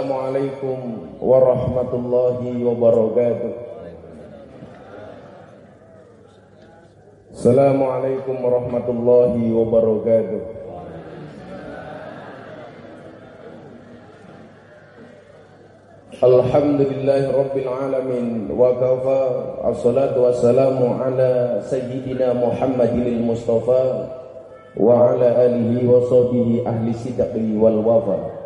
Assalamualaikum warahmatullahi wabarakatuh. Assalamualaikum warahmatullahi wabarakatuh. Alhamdulillah Rabbil Alamin Wa kafa Assalatu wassalamu ala Sayyidina Muhammadin Mustafa Wa ala alihi wa sahbihi ahli sidqi wal wafa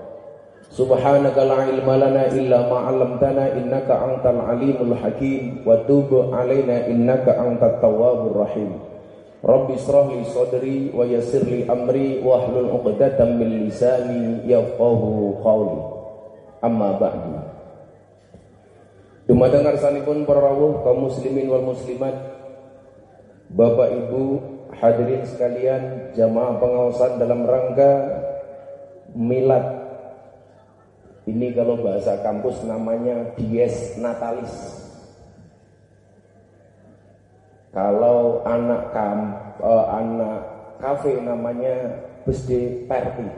Subhanaka la ilma lana illa ma 'allamtana innaka antal alimul hakim wa tub 'alaina innaka antat tawwabur rahim. Rabbi israh li sadri wa yassir li amri wa hlul 'uqdatam min lisani yafqahu qawli. Amma ba'du. Dumateng ngarsanipun para rawuh kaum muslimin wal muslimat Bapak Ibu hadirin sekalian jamaah pengawasan dalam rangka milad ini kalau bahasa kampus namanya dies natalis. Kalau anak kam, eh, anak kafe namanya birthday party.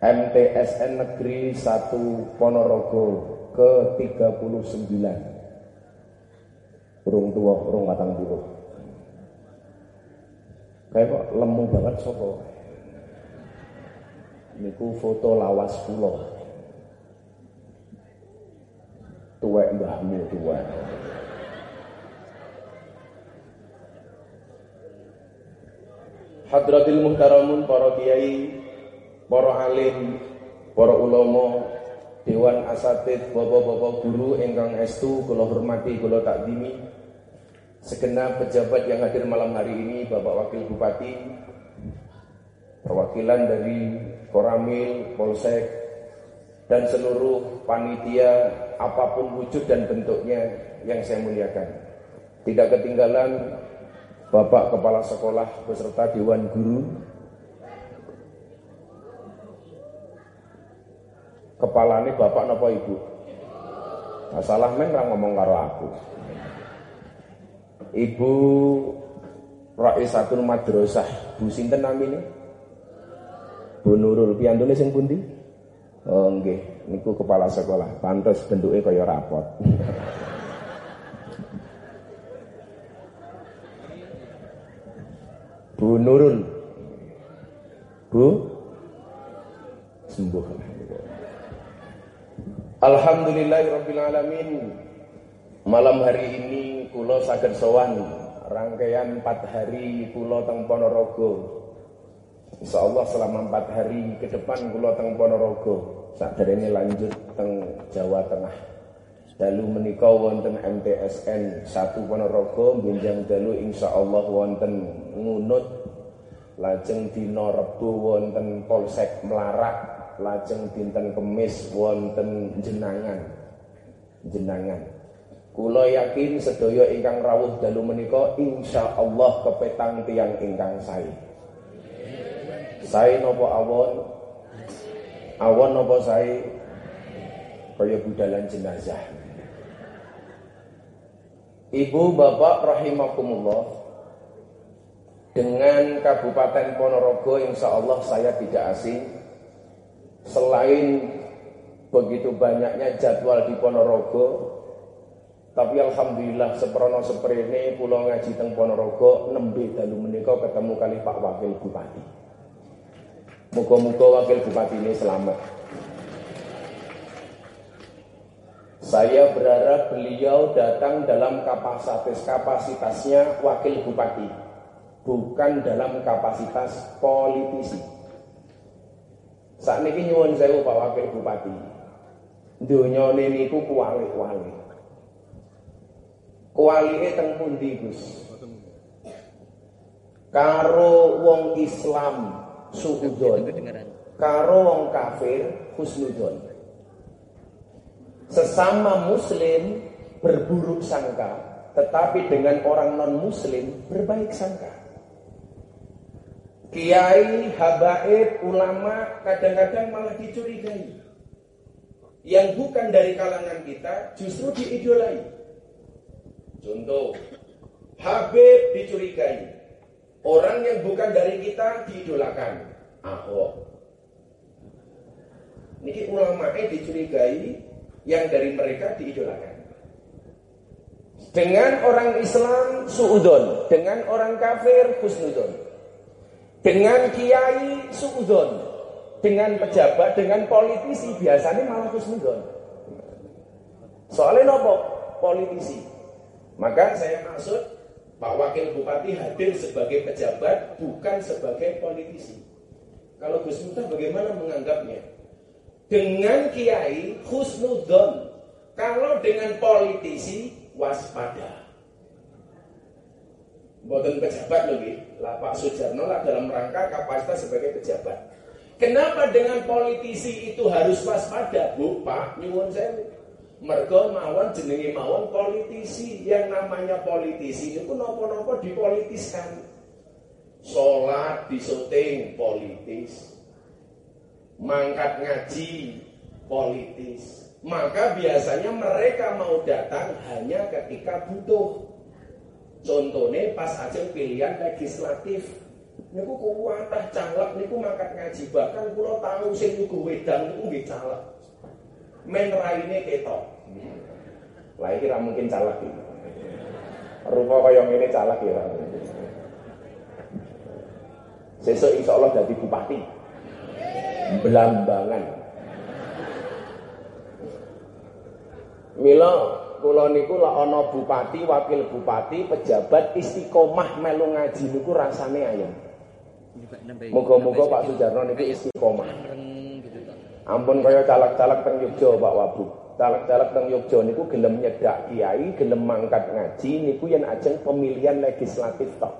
MTSN Negeri 1 Ponorogo ke 39. Urung tua, urung matang dulu. Kayak kok lemu banget sopo niku foto lawas kula. Tuwek mbahmu tuwek. Hadratil muhtaramun para kiai, para alim, para ulama, dewan asatid, bapak-bapak guru ingkang estu kula hormati, kula takdimi. Segenap pejabat yang hadir malam hari ini, Bapak Wakil Bupati, perwakilan dari Koramil, Polsek, dan seluruh panitia apa pun wujud dan bentuknya yang saya muliakan. Tidak ketinggalan Bapak Kepala Sekolah beserta Dewan Guru, Kepala ini Bapak napa Ibu? Masalah men ra ngomong karo aku. Ibu Raisatul Madrasah, Bu sinten namine? Bu Nurul piyantune sing pundi? Oh nggih, niku kepala sekolah. Pantes bentuke kaya rapot. Bu Nurul. Bu sembuh. Alhamdulillahirabbil alamin. Malam hari ini kula saged sowan rangkaian 4 hari kula teng Ponorogo Insya Allah selama empat hari ke depan kula teng Ponorogo. Saat ini lanjut teng Jawa Tengah. Dalu menika wonten MTSN satu Ponorogo benjang dalu insya Allah wonten ngunut. Lajeng dina Rebo wonten Polsek Melarak lajeng dinten Kemis wonten Jenangan. Jenangan. Kula yakin sedaya ingkang rawuh dalu menika insyaallah kepetang tiang ingkang sae. Sae napa awon? Awon napa sae? Kaya budalan jenazah. Ibu bapak rahimakumullah Dengan Kabupaten Ponorogo insya Allah saya tidak asing Selain begitu banyaknya jadwal di Ponorogo Tapi Alhamdulillah seprono seprene pulau ngaji teng Ponorogo Nembe dalu menika ketemu kali Pak Wakil Bupati Muka-muka Wakil Bupati ini selamat Saya berharap beliau datang dalam kapasitas kapasitasnya wakil bupati, bukan dalam kapasitas politisi. Saat ini nyuwun saya Pak Wakil Bupati. Dunia ini ku kuali-kuali. Kuali teng pundi Gus? Karo wong Islam suudon, karo wong kafir husnudon. Sesama muslim berburuk sangka, tetapi dengan orang non-muslim berbaik sangka. Kiai, habaib, ulama kadang-kadang malah dicurigai. Yang bukan dari kalangan kita justru diidolai. Contoh, Habib dicurigai. Orang yang bukan dari kita diidolakan. Ahok. Ini ulama dicurigai, yang dari mereka diidolakan. Dengan orang Islam suudon, dengan orang kafir husnudon. Dengan kiai suudon, dengan pejabat, dengan politisi biasanya malah husnudon. Soalnya nopo politisi. Maka saya maksud Pak Wakil Bupati hadir sebagai pejabat bukan sebagai politisi. Kalau Gus Miftah bagaimana menganggapnya? Dengan kiai husnudon. Kalau dengan politisi waspada. Bukan pejabat lagi. Lah Pak Sujarno lah dalam rangka kapasitas sebagai pejabat. Kenapa dengan politisi itu harus waspada? Bu, Pak, nyuwun saya. Mergo mawon jenenge mawon politisi. Yang namanya politisi itu nopo-nopo dipolitiskan. Sholat disyuting politis mangkat ngaji politis. Maka biasanya mereka mau datang hanya ketika butuh. Contohnya pas aja pilihan legislatif. Niku kuwatah caleg niku mangkat ngaji bahkan kula tahu sing niku wedang niku nggih. Men raine ketok. Lah iki mungkin caleg iki. Rupa kaya ngene caleg ya. Sesuk insyaallah jadi bupati. Belambangan. Mila kula niku lak ana bupati, wakil bupati, pejabat istiqomah melu ngaji niku rasane ayam. Moga-moga Pak Sujarno niku istiqomah. Ampun kaya caleg-caleg teng Yogya Pak Wabu. Caleg-caleg teng Yogya niku gelem nyedak kiai, gelem mangkat ngaji niku yen ajeng pemilihan legislatif tok.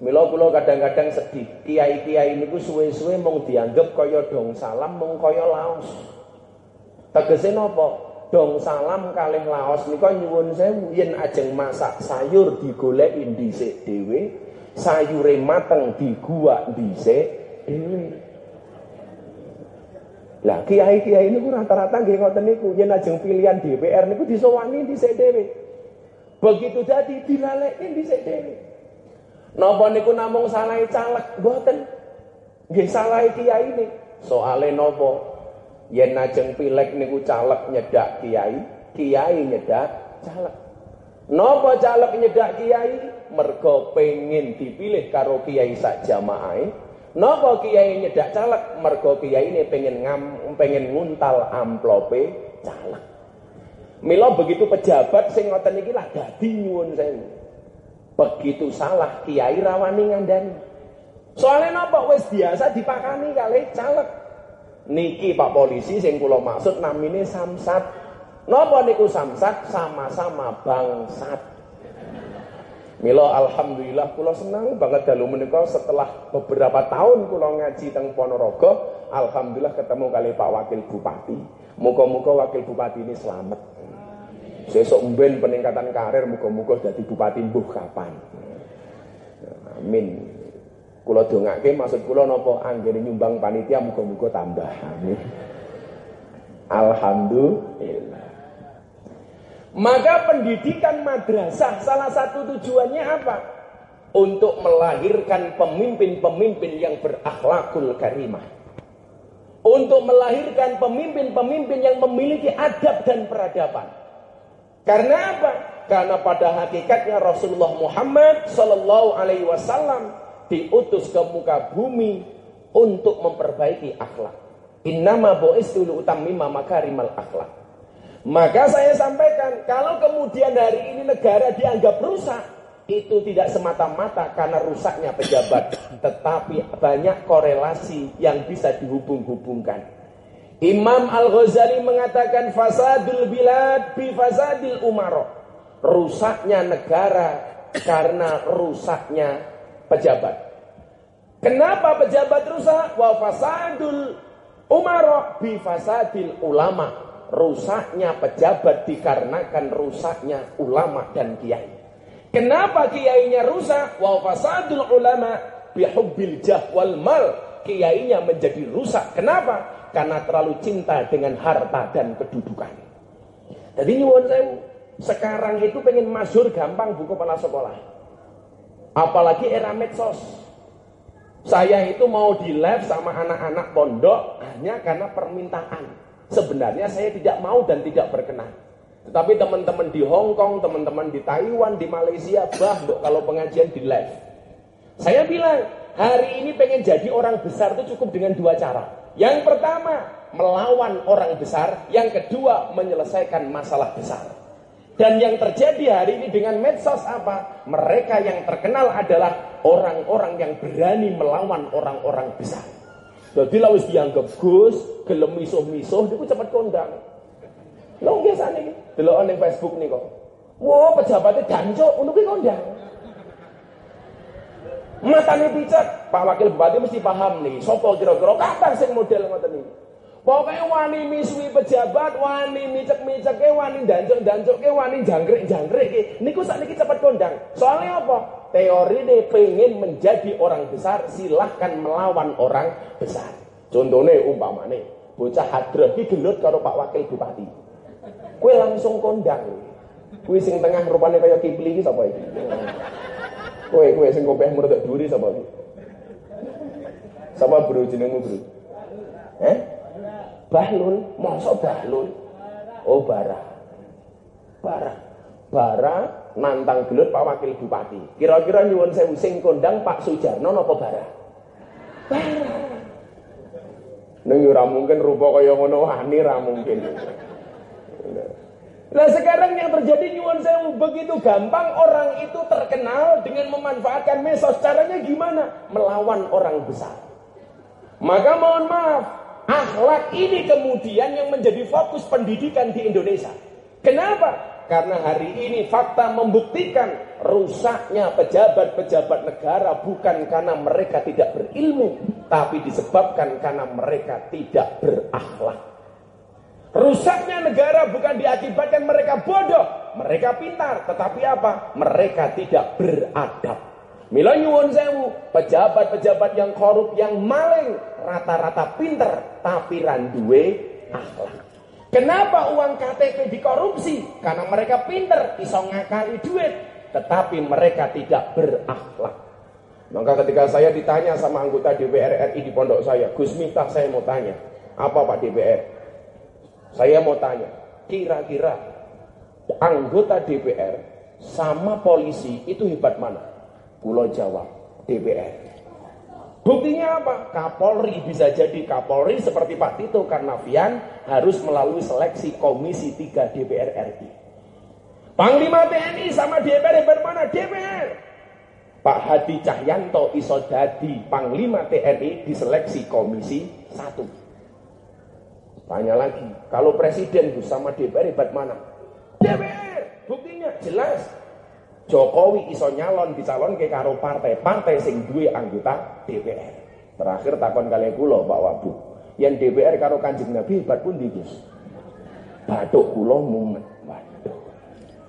Mila kula kadang-kadang sedih. Kiai-kiai niku suwe-suwe mung dianggap kaya dong salam mung kaya laos. Tegese napa? Dong salam kalih laos nika nyuwun sewu yen ajeng masak sayur digoleki dhisik dhewe, sayure mateng diguwak dhisik dhewe. Lah kiai-kiai niku rata-rata nggih ngoten niku yen ajeng pilihan DPR niku disowani dhisik dhewe. Begitu dadi dilaleki dhisik dhewe. Napa niku namung salahe caleg? Mboten. Nggih salahe kiai ini. Soale napa? Yen najeng pilek niku caleg nyedak kiai, kiai nyedak caleg. Napa caleg nyedak kiai? Mergo pengin dipilih karo kiai sak jamaahe. Napa kiai nyedak caleg? Mergo kiai ini pengen ngam, pengen nguntal amplope caleg. Mila begitu pejabat sing ngoten iki lah dadi nyuwun sewu. Begitu salah kiai rawani ngandani. Soalnya napa wis biasa dipakani kali caleg. Niki Pak polisi sing kula maksud namine Samsat. Napa niku Samsat sama-sama bangsat. Milo alhamdulillah kula senang banget dalu menika setelah beberapa tahun kula ngaji teng Ponorogo, alhamdulillah ketemu kali Pak Wakil Bupati. Muga-muga Wakil Bupati ini selamat. Sesuk mben peningkatan karir muga-muga dadi bupati mbuh kapan. Amin. Kula dongake maksud kula napa anggere nyumbang panitia muga-muga tambah. Amin. Alhamdulillah. Maka pendidikan madrasah salah satu tujuannya apa? Untuk melahirkan pemimpin-pemimpin yang berakhlakul karimah. Untuk melahirkan pemimpin-pemimpin yang memiliki adab dan peradaban. Karena apa? Karena pada hakikatnya Rasulullah Muhammad Sallallahu Alaihi Wasallam diutus ke muka bumi untuk memperbaiki akhlak. Innama bo'istu utammima makarimal akhlak. Maka saya sampaikan, kalau kemudian hari ini negara dianggap rusak, itu tidak semata-mata karena rusaknya pejabat, tetapi banyak korelasi yang bisa dihubung-hubungkan. Imam Al-Ghazali mengatakan fasadul bilad bi fasadil umaro. Rusaknya negara karena rusaknya pejabat. Kenapa pejabat rusak? Wa fasadul umaro bi fasadil ulama. Rusaknya pejabat dikarenakan rusaknya ulama dan kiai. Kenapa kiainya rusak? Wa fasadul ulama bi hubbil jah wal mal. Kiainya menjadi rusak. Kenapa? karena terlalu cinta dengan harta dan kedudukan. Jadi nyuwun saya sekarang itu pengen masyur gampang buku kepala sekolah. Apalagi era medsos. Saya itu mau di live sama anak-anak pondok hanya karena permintaan. Sebenarnya saya tidak mau dan tidak berkenan. Tetapi teman-teman di Hong Kong, teman-teman di Taiwan, di Malaysia, bah kalau pengajian di live. Saya bilang, hari ini pengen jadi orang besar itu cukup dengan dua cara. Yang pertama, melawan orang besar. Yang kedua, menyelesaikan masalah besar. Dan yang terjadi hari ini dengan medsos apa? Mereka yang terkenal adalah orang-orang yang berani melawan orang-orang besar. Jadi lah wis dianggap Gus, gelem misuh-misuh niku cepet kondang. Lho biasa nih, delok ning Facebook nih kok. Wah, pejabatnya dancuk ngono kuwi kondang. Matane picek, Pak Wakil Bupati mesti paham nih, sopo kira-kira kapan sing model ngoten iki. Pokoknya wani miswi pejabat, wani micek-miceke, wani dancuk-dancukke, wani jangkrik-jangkrik niku sakniki cepet kondang. Soalnya apa? Teori ini pengen menjadi orang besar, silahkan melawan orang besar. Contohnya umpamane, bocah hadroh iki gelut karo Pak Wakil Bupati. Kue langsung kondang. Kue sing tengah rupanya kaya kipli iki sapa iki? Kowe kowe sing kopeh murtuk duri sapa iki? Sapa bro jenengmu bro? Eh? Bahlul, mosok Bahlul. Oh Bara. Bara. Bara nantang gelut Pak Wakil Bupati. Kira-kira nyuwun sewu sing kondang Pak Sujarno napa Bara? Bara. Neng ora mungkin rupa kaya ngono wani mungkin. Nah sekarang yang terjadi nyuwun sewu begitu gampang orang itu terkenal dengan memanfaatkan mesos. Caranya gimana? Melawan orang besar. Maka mohon maaf, akhlak ini kemudian yang menjadi fokus pendidikan di Indonesia. Kenapa? Karena hari ini fakta membuktikan rusaknya pejabat-pejabat negara bukan karena mereka tidak berilmu, tapi disebabkan karena mereka tidak berakhlak. Rusaknya negara bukan diakibatkan mereka bodoh, mereka pintar, tetapi apa? Mereka tidak beradab. Mila nyuwun sewu, pejabat-pejabat yang korup, yang maling, rata-rata pinter, tapi randuwe akhlak. Kenapa uang KTP dikorupsi? Karena mereka pinter, iso ngakali duit, tetapi mereka tidak berakhlak. Maka ketika saya ditanya sama anggota DPR RI di pondok saya, Gus Miftah saya mau tanya, apa Pak DPR? Saya mau tanya, kira-kira anggota DPR sama polisi itu hebat mana? Pulau Jawa, DPR. Buktinya apa? Kapolri bisa jadi Kapolri seperti Pak Tito Karnavian harus melalui seleksi Komisi 3 DPR RI. Panglima TNI sama DPR hebat mana? DPR. Pak Hadi Cahyanto iso dadi Panglima TNI diseleksi Komisi 1. Tanya lagi, kalau presiden sama DPR hebat mana? DPR, buktinya jelas. Jokowi iso nyalon dicalon ke karo partai, partai sing duwe anggota DPR. Terakhir takon kali kula Pak Wabu. Yang DPR karo Kanjeng Nabi hebat pun Gus. Batuk kula mumet. Waduh.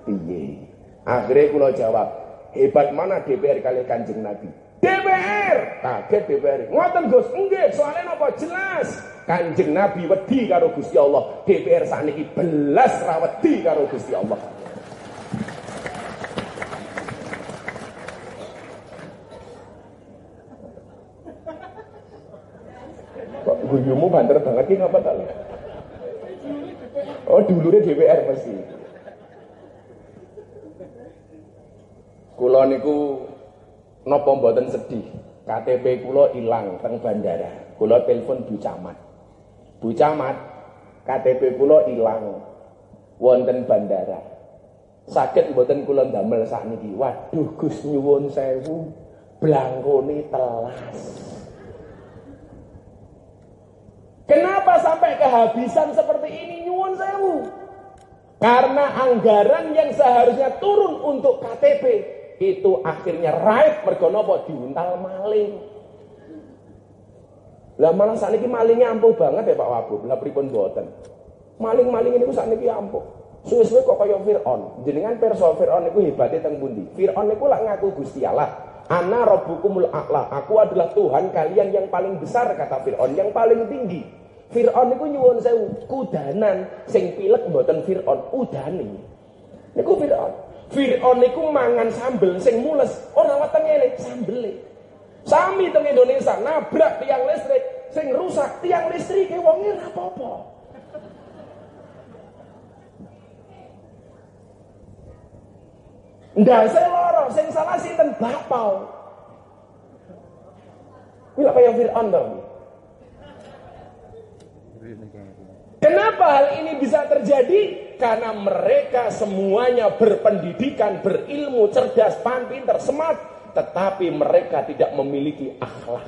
Piye? Akhirnya kula jawab, hebat mana DPR kali Kanjeng Nabi? DPR kaget DPR ngoten Gus enggak soalnya apa jelas Kanjeng Nabi wedi karo Gusti Allah DPR sakniki belas ra wedi karo Gusti Allah Kok guyumu banter banget ini apa tak? Oh dulu deh DPR pasti. Kulo niku napa mboten sedih. KTP kula ilang teng bandara. Kula telepon Bu Camat. Bu Camat, KTP kula ilang wonten bandara. Sakit mboten kula ndamel sakniki. Waduh Gus nyuwun sewu. Blangkone telas. Kenapa sampai kehabisan seperti ini nyuwun sewu? Karena anggaran yang seharusnya turun untuk KTP itu akhirnya raib mergo napa diuntal maling. Lah malah sakniki malingnya ampuh banget ya Pak Wabub. Lah pripun mboten? Maling-maling ini sakniki ampuh. Suwe-suwe kok kaya Firaun. Jenengan perso Firaun niku hebate teng pundi? Firaun niku lak ngaku Gusti Allah. Ana rabbukumul a'la. Aku adalah Tuhan kalian yang paling besar kata Firaun, yang paling tinggi. Firaun niku nyuwun sewu kudanan sing pilek mboten Firaun, udane. Niku Firaun. Fir'aun niku mangan sambel sing mules, ora wetenge sambele. Sami teng Indonesia nabrak tiang listrik sing rusak tiang listrik wonge ora apa-apa. Ndase loro sing salah sinten bapau. Kuwi kaya Fir'aun dong. Kenapa hal ini bisa terjadi? Karena mereka semuanya berpendidikan, berilmu, cerdas, pintar, smart, tetapi mereka tidak memiliki akhlak.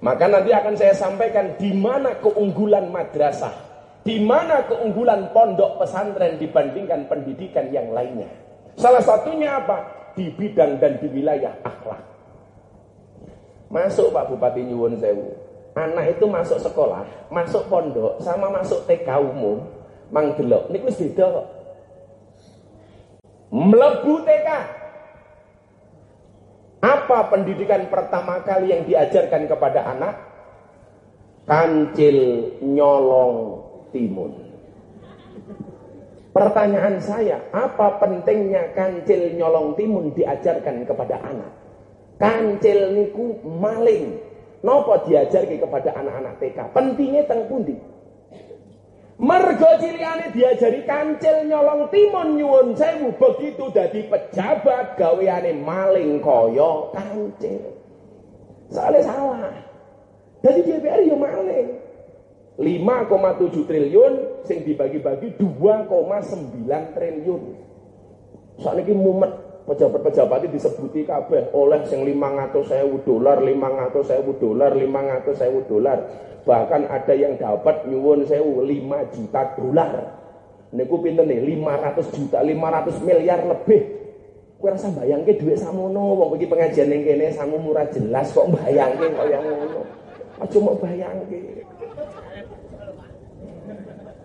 Maka nanti akan saya sampaikan di mana keunggulan madrasah, di mana keunggulan pondok pesantren dibandingkan pendidikan yang lainnya. Salah satunya apa? Di bidang dan di wilayah akhlak. Masuk Pak Bupati Nyuwun Sewu anak itu masuk sekolah, masuk pondok, sama masuk TK umum, mang delok niku wis beda kok. Mlebu TK. Apa pendidikan pertama kali yang diajarkan kepada anak? Kancil nyolong timun. Pertanyaan saya, apa pentingnya kancil nyolong timun diajarkan kepada anak? Kancil niku maling, Nopo diajarke kepada anak-anak TK? Pentingnya teng pundi? Mergo cilikane diajari kancil nyolong timun nyuwun sewu begitu dadi pejabat gaweane maling kaya kancil. Soalnya salah. Jadi DPR ya maling. 5,7 triliun sing dibagi-bagi 2,9 triliun. Soalnya ini mumet pejabat-pejabat itu disebuti kabeh oleh sing 500.000 dolar, 500.000 dolar, 500.000 dolar. Bahkan ada yang dapat nyuwun sewu 5 juta dolar. Niku pinten nih 500 juta, 500 miliar lebih. Kowe rasa bayangke dhuwit samono wong iki pengajian ning kene sangu murah jelas kok bayangke kaya ngono. Aja mau bayangke.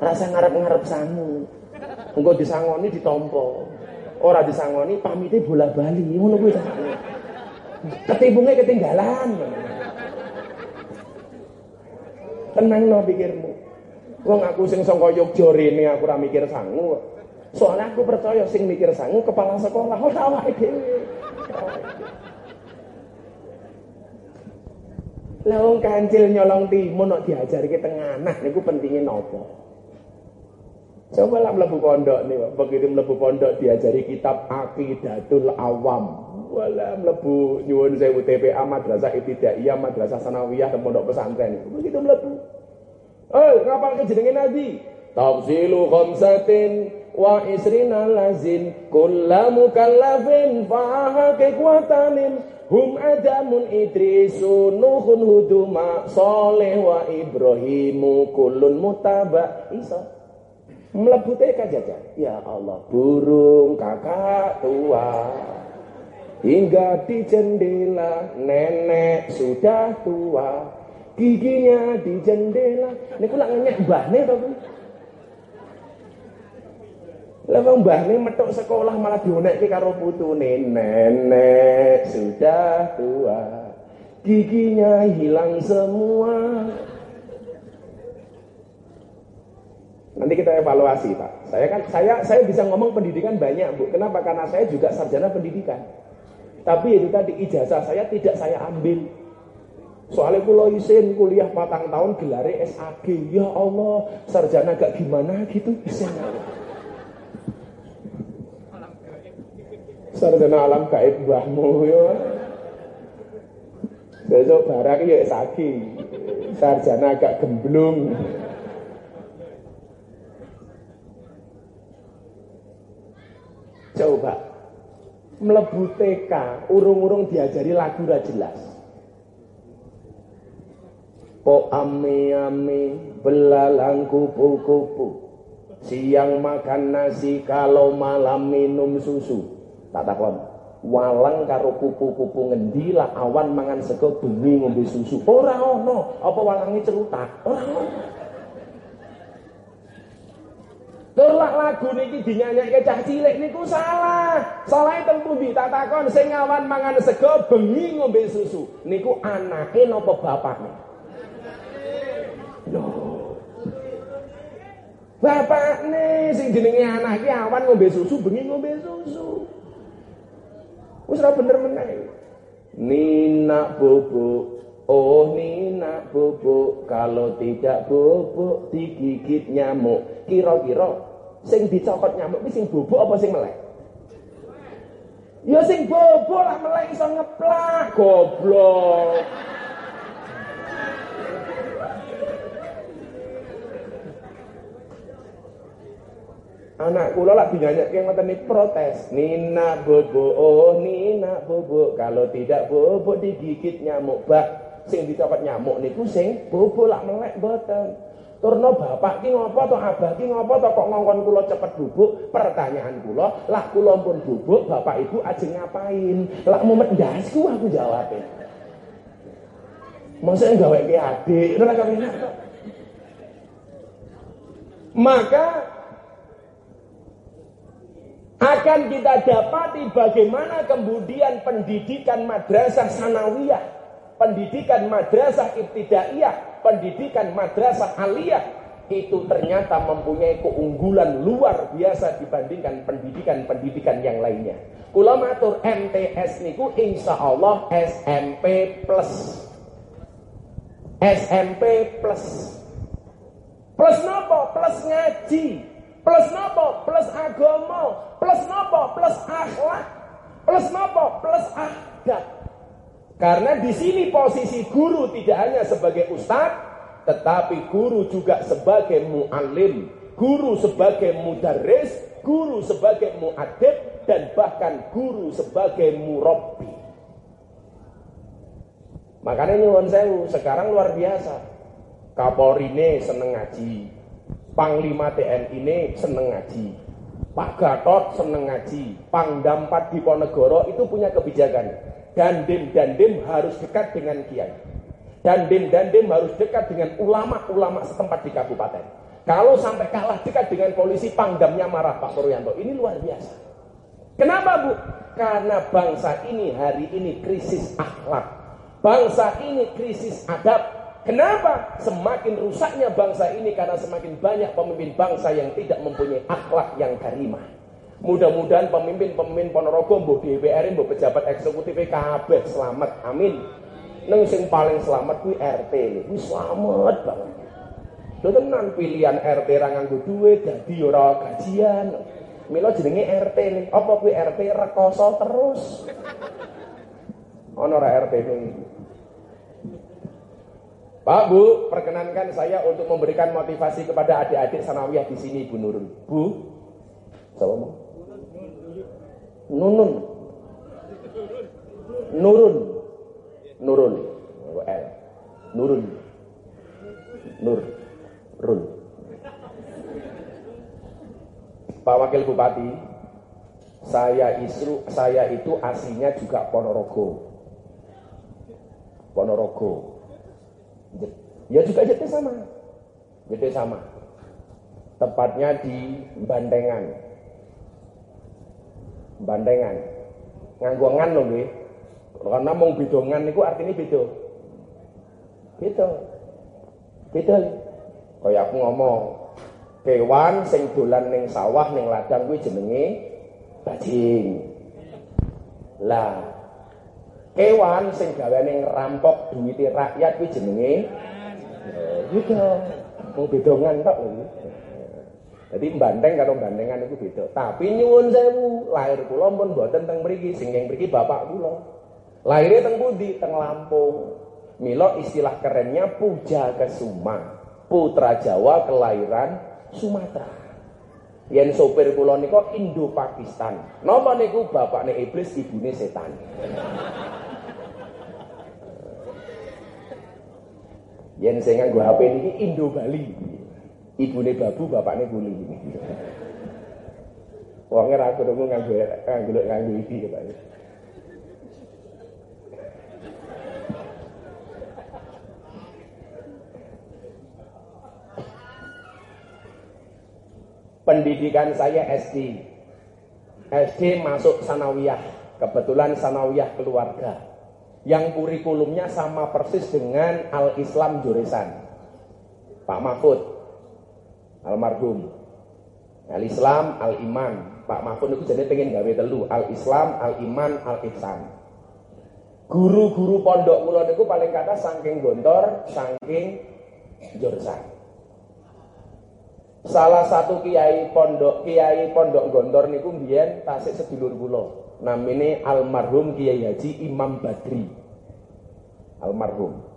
Rasa ngarep-ngarep sangu. Engko disangoni ditompo. Ora disangoni pamite bola bali ngono kuwi. Ketibunge ketinggalan. Tenang no pikirmu. Wong aku sing sangka Yogya rene aku ora mikir sangu. Soalnya aku percaya sing mikir sangu kepala sekolah ora awake dhewe. Lah wong kancil nyolong timun kok diajarke teng anak niku pentinge napa? Coba lah melebu pondok nih, begitu melebu pondok diajari kitab Aqidatul Awam. Wala melebu nyuwun saya TPA madrasah ibtidaiyah, madrasah sanawiyah dan pondok pesantren. Begitu melebu. Eh, ngapal kejenenge Nabi? Tafsilu khamsatin wa isrina lazin kulla mukallafin faha kekuatanin hum adamun idrisu nuhun huduma soleh wa ibrahimu kulun mutaba isa Melebu TK. Ya Allah, burung kakak tua. Hingga di jendela nenek sudah tua. Giginya di jendela. Ini lak ngenyek mbahne tapi. Lah wong mbahne metuk sekolah malah dionekke karo putune. Nenek sudah tua. Giginya hilang semua. Nanti kita evaluasi, Pak. Saya kan saya saya bisa ngomong pendidikan banyak, Bu. Kenapa? Karena saya juga sarjana pendidikan. Tapi itu tadi ijazah saya tidak saya ambil. Soalnya pulau isin kuliah patang tahun gelare SAG. Ya Allah, sarjana gak gimana gitu. Sarjana alam gaib mbahmu ya. Besok barang ya SAG. Sarjana agak gemblung. Coba melebu TK, urung-urung diajari lagu ra jelas. Po ame-ame belalang kupu-kupu. Siang makan nasi kalau malam minum susu. Tak takon. Walang karo kupu-kupu ngendi lah awan mangan sego bengi ngombe susu. Ora ono. Apa walange cerutak? Ora ono. Turlah lagu niki dinyanyikke cah cilik niku salah. Salah teng pundi? Tak takon sing awan mangan sego bengi ngombe susu. Niku anake napa bapakne? Loh. Bapakne sing jenenge anak iki awan ngombe susu bengi ngombe susu. Wis ora bener meneh. Nina bubuk Oh Nina bubuk Kalau tidak bubuk digigit nyamuk Kira-kira Sing dicokot nyamuk sing bubuk apa sing melek? Ya sing bubuk lah melek iso ngeplak Goblok Anak kula lak dinyanyikke ngoten niki protes. Nina bobo, oh Nina bobo. Kalau tidak bobo digigit nyamuk bak. Sing dicopot nyamuk niku sing bobo lak melek boten. Turno bapak ki ngopo to abah ki ngopo to kok ngongkon kula cepet bubuk? Pertanyaan kula, lah kula pun bubuk, bapak ibu ajeng ngapain? Lak mumet ndasku aku jawabnya. Maksudnya gawe ke adik, ora kepenak Maka akan kita dapati bagaimana kemudian pendidikan madrasah sanawiyah, pendidikan madrasah ibtidaiyah, pendidikan madrasah aliyah itu ternyata mempunyai keunggulan luar biasa dibandingkan pendidikan-pendidikan yang lainnya. Kula matur MTS niku insya Allah SMP plus. SMP plus. Plus nopo? Plus ngaji. Plus nopo? Plus agama. Plus nopo? Plus akhlak. Plus nopo? Plus adab. Karena di sini posisi guru tidak hanya sebagai ustadz, tetapi guru juga sebagai muallim, guru sebagai mudarris, guru sebagai muadib, dan bahkan guru sebagai murabbi. Makanya nyuwun sewu, sekarang luar biasa. Kapolri seneng ngaji, Panglima TNI ini seneng ngaji. Pak Gatot seneng ngaji. Pangdam 4 Diponegoro itu punya kebijakan. Dandim-dandim harus dekat dengan kiai. Dandim-dandim harus dekat dengan ulama-ulama setempat di kabupaten. Kalau sampai kalah dekat dengan polisi, pangdamnya marah Pak Puryanto. Ini luar biasa. Kenapa Bu? Karena bangsa ini hari ini krisis akhlak. Bangsa ini krisis adab. Kenapa? Semakin rusaknya bangsa ini karena semakin banyak pemimpin bangsa yang tidak mempunyai akhlak yang karimah. Mudah-mudahan pemimpin-pemimpin Ponorogo, mbok DPR, mbok pejabat eksekutif kabeh selamat. Amin. Neng sing paling selamat kuwi RT kuwi selamat banget. Lho tenan pilihan RT ra nganggo duit dadi ora gajian. Milo jenenge RT nih. Apa kuwi RT rekoso terus? Ono ra RT ning Pak Bu, perkenankan saya untuk memberikan motivasi kepada adik-adik sanawiyah di sini Bu Nurun. Bu, siapa mau? Nunun. Nurun. Nurun. L. Nurun. Nur. Run. Pak Wakil Bupati, saya isu saya itu aslinya juga Ponorogo. Ponorogo. Ya juga JT sama. JT sama. Tepatnya di Bandengan. Bandengan. Nganggo ngan lho nggih. Karena mung bidongan niku artinya beda. Beda. Beda. Kaya aku ngomong, kewan sing dolan ning sawah ning ladang kuwi jenenge bajing. Lah, kewan sing gaweane ngerampok duwite rakyat kuwi jenenge beda. Mung bedongan tok lho. Jadi bandeng karo bandengan itu beda. Tapi nyuwun sewu, lahir kula pun mboten teng mriki, sing ing mriki bapak kula. Lahirnya teng pundi? Teng Lampung. Milo istilah kerennya Puja Kesuma. Putra Jawa kelahiran Sumatera. Yen sopir kula nika Indo Pakistan. Napa niku bapakne iblis, ibune setan. Yen sing nganggo HP niki Indo Bali. Ibune babu, bapakne kuli. Wonge ra krungu nganggo nganggo nganggo iki Pak. Pendidikan saya SD. SD masuk sanawiyah. Kebetulan sanawiyah keluarga. Yang kurikulumnya sama persis dengan Al-Islam Juresan. Pak Mahfud. Almarhum. Al-Islam, Al-Iman. Pak Mahfud itu jadi pengen gawe telu. Al-Islam, Al-Iman, Al-Ihsan. Guru-guru pondok kula niku paling kata saking gontor, saking jurusan. Salah satu kiai pondok kiai pondok gontor niku mbiyen tasik sedulur kula. Namine almarhum Kiai Haji Imam Badri. Almarhum.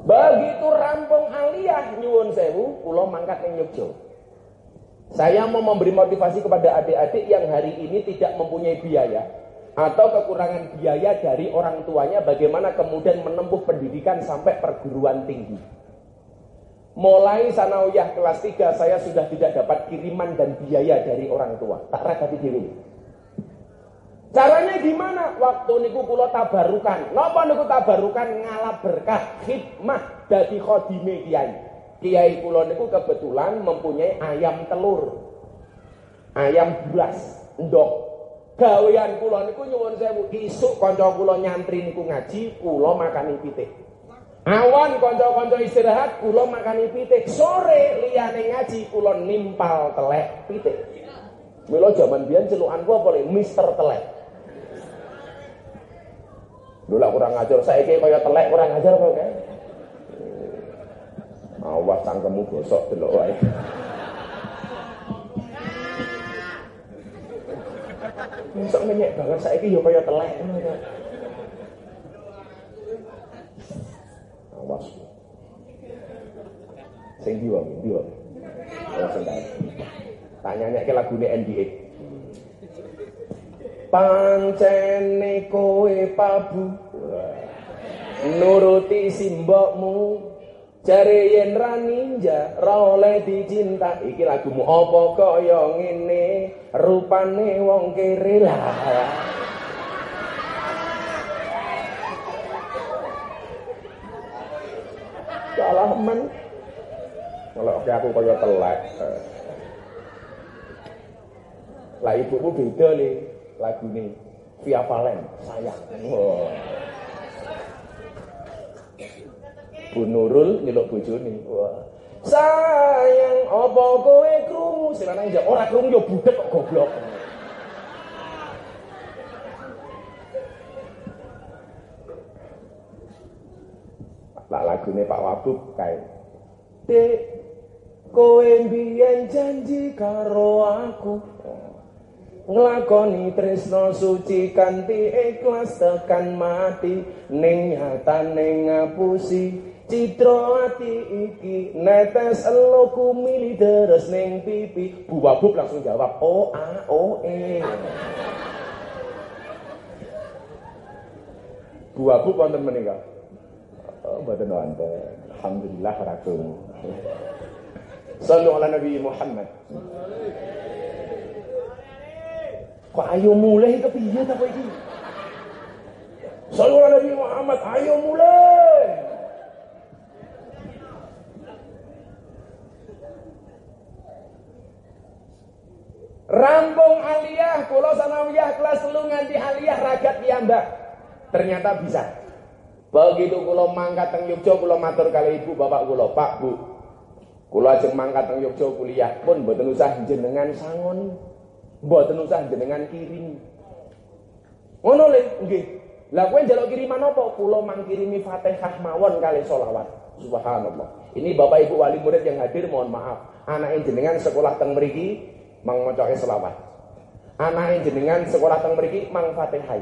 Begitu rampung aliyah nyuwun sewu, kula mangkat ning Yogyakarta. Saya mau memberi motivasi kepada adik-adik yang hari ini tidak mempunyai biaya atau kekurangan biaya dari orang tuanya bagaimana kemudian menempuh pendidikan sampai perguruan tinggi. Mulai sanawiyah kelas 3 saya sudah tidak dapat kiriman dan biaya dari orang tua. Tak rakati diri. Caranya gimana? Waktu niku kula tabarukan. Napa niku tabarukan ngalap berkah hikmah dadi khodime kiai. Kiai kula niku kebetulan mempunyai ayam telur. Ayam bulas, ndok. Gawean kula niku nyuwun sewu, isuk kanca kula nyantri niku ngaji, kula makani pitik. Awan kanca-kanca istirahat, kula makani pitik. Sore liyane ngaji, kula nimpal telek pitik. Mila jaman biyen celukanku apa le? Mister Telek. Lho kurang ajar saiki kaya telek kurang ajar kok kae. Awas cangkemmu gosok delok wae. Sok menyek banget saiki ya kaya telek. Awas. Sing ndi wae. Oh, sing Tak nyanyikke lagune NDA. Pancene kowe pabu. Nuruti simbokmu. Jare yen ra ninja ra oleh dicinta. Iki lagumu apa kaya ngene? Rupane wong kere lah. Salah men. Kalau aku kaya telek. Lah ibuku beda nih lagu ini Via Valen sayang wow. Bu Nurul nyeluk bojone. Wah. Sayang apa kowe krungu? Silane ya ora krungu ya budek kok goblok. Lah lagune Pak Wabub kae. Dek kowe mbiyen janji karo aku nglakoni tresno suci kanthi ikhlas tekan mati. Ning nyatane ngapusi citra ati iki netes eloku mili deres ning pipi. Bu Wabub langsung jawab o a o e. Bu Wabub wonten menika? Oh mboten wonten. Alhamdulillah ragung Sallu ala Nabi Muhammad Kok ayo mulai kepiye ta kok iki? Sallallahu Nabi Muhammad, ayo mulai. Rampung aliyah, kula sanawiyah kelas telu nganti aliyah ragat piyambak. Ternyata bisa. Begitu kula mangkat teng Yogyakarta kula matur kali ibu bapak kula, Pak Bu. Kula ajeng mangkat teng Yogyakarta kuliah pun mboten usah jenengan sangon. Mboten usah jenengan kirim. Ngono le, nggih. Lah kowe njaluk kiriman apa? Kula mangkirimi Fatihah mawon kali selawat. Subhanallah. Ini Bapak Ibu wali murid yang hadir mohon maaf. Anak jenengan sekolah teng mriki mang macoke selawat. Anak jenengan sekolah teng mriki mang Fatihah.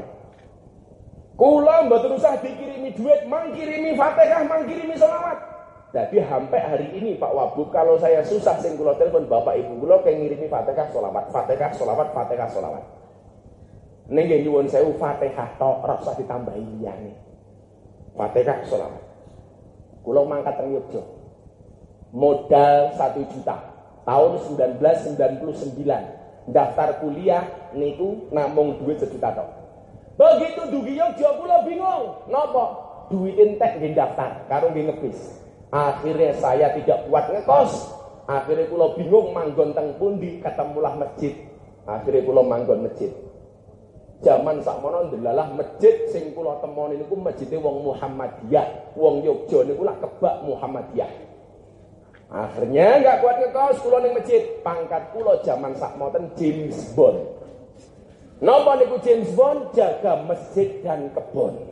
Kula mboten usah dikirimi duit, mang kirimi Fatihah, mang kirimi selawat. Jadi sampai hari ini Pak Wabub kalau saya susah sing kula telepon Bapak Ibu kula kayak ngirimi Fatihah selawat, Fatihah selawat, Fatihah selawat. Ning nggih nyuwun sewu Fatihah tok ora usah ditambahi liyane. Fatihah selawat. Kula mangkat teng. Modal 1 juta. Tahun 1999. Daftar kuliah niku namung duit sejuta tok. Begitu dugi Yogyo kula bingung. Napa? Duit entek nggih daftar karo nggih ngebis. Akhirnya saya tidak kuat ngekos. Akhirnya kula bingung manggon teng pundi ketemulah masjid. Akhirnya kula manggon masjid. Zaman sakmono ndelalah masjid sing kula temoni niku masjide wong Muhammadiyah, wong Yogya niku lah kebak Muhammadiyah. Akhirnya enggak kuat ngekos kula ning masjid, pangkat kula zaman sakmoten James Bond. Napa niku James Bond jaga masjid dan kebon.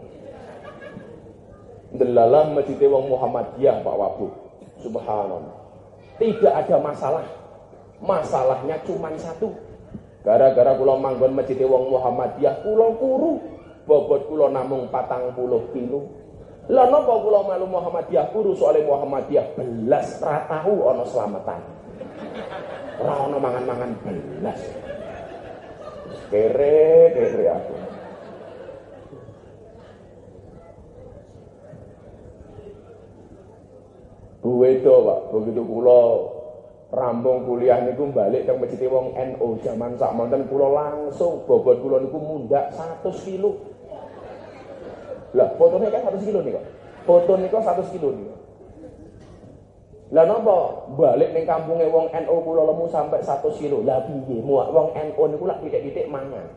Ndelalah masjide wong Muhammadiyah Pak Wabu. Subhanallah. Tidak ada masalah. Masalahnya cuma satu Gara-gara kula manggon masjid wong Muhammadiyah kula kuru. Bobot kula namung patang puluh kilo. Lah napa kula malu Muhammadiyah kuru soalnya Muhammadiyah belas ra ana selamatan. Ora ana mangan-mangan belas. Kere kere aku. Buwedo Pak, begitu kula Rambung kuliah niku balik teng masjid wong NU zaman sak manten kula langsung bobot kula niku mundak 100 kilo. Lah fotonya kan 100 kilo nih kok. Foto niku 100 kilo nih. Lah napa balik ning kampunge wong NU kula lemu sampai 100 kilo. Lah piye? Wong NU niku lak titik-titik mangan.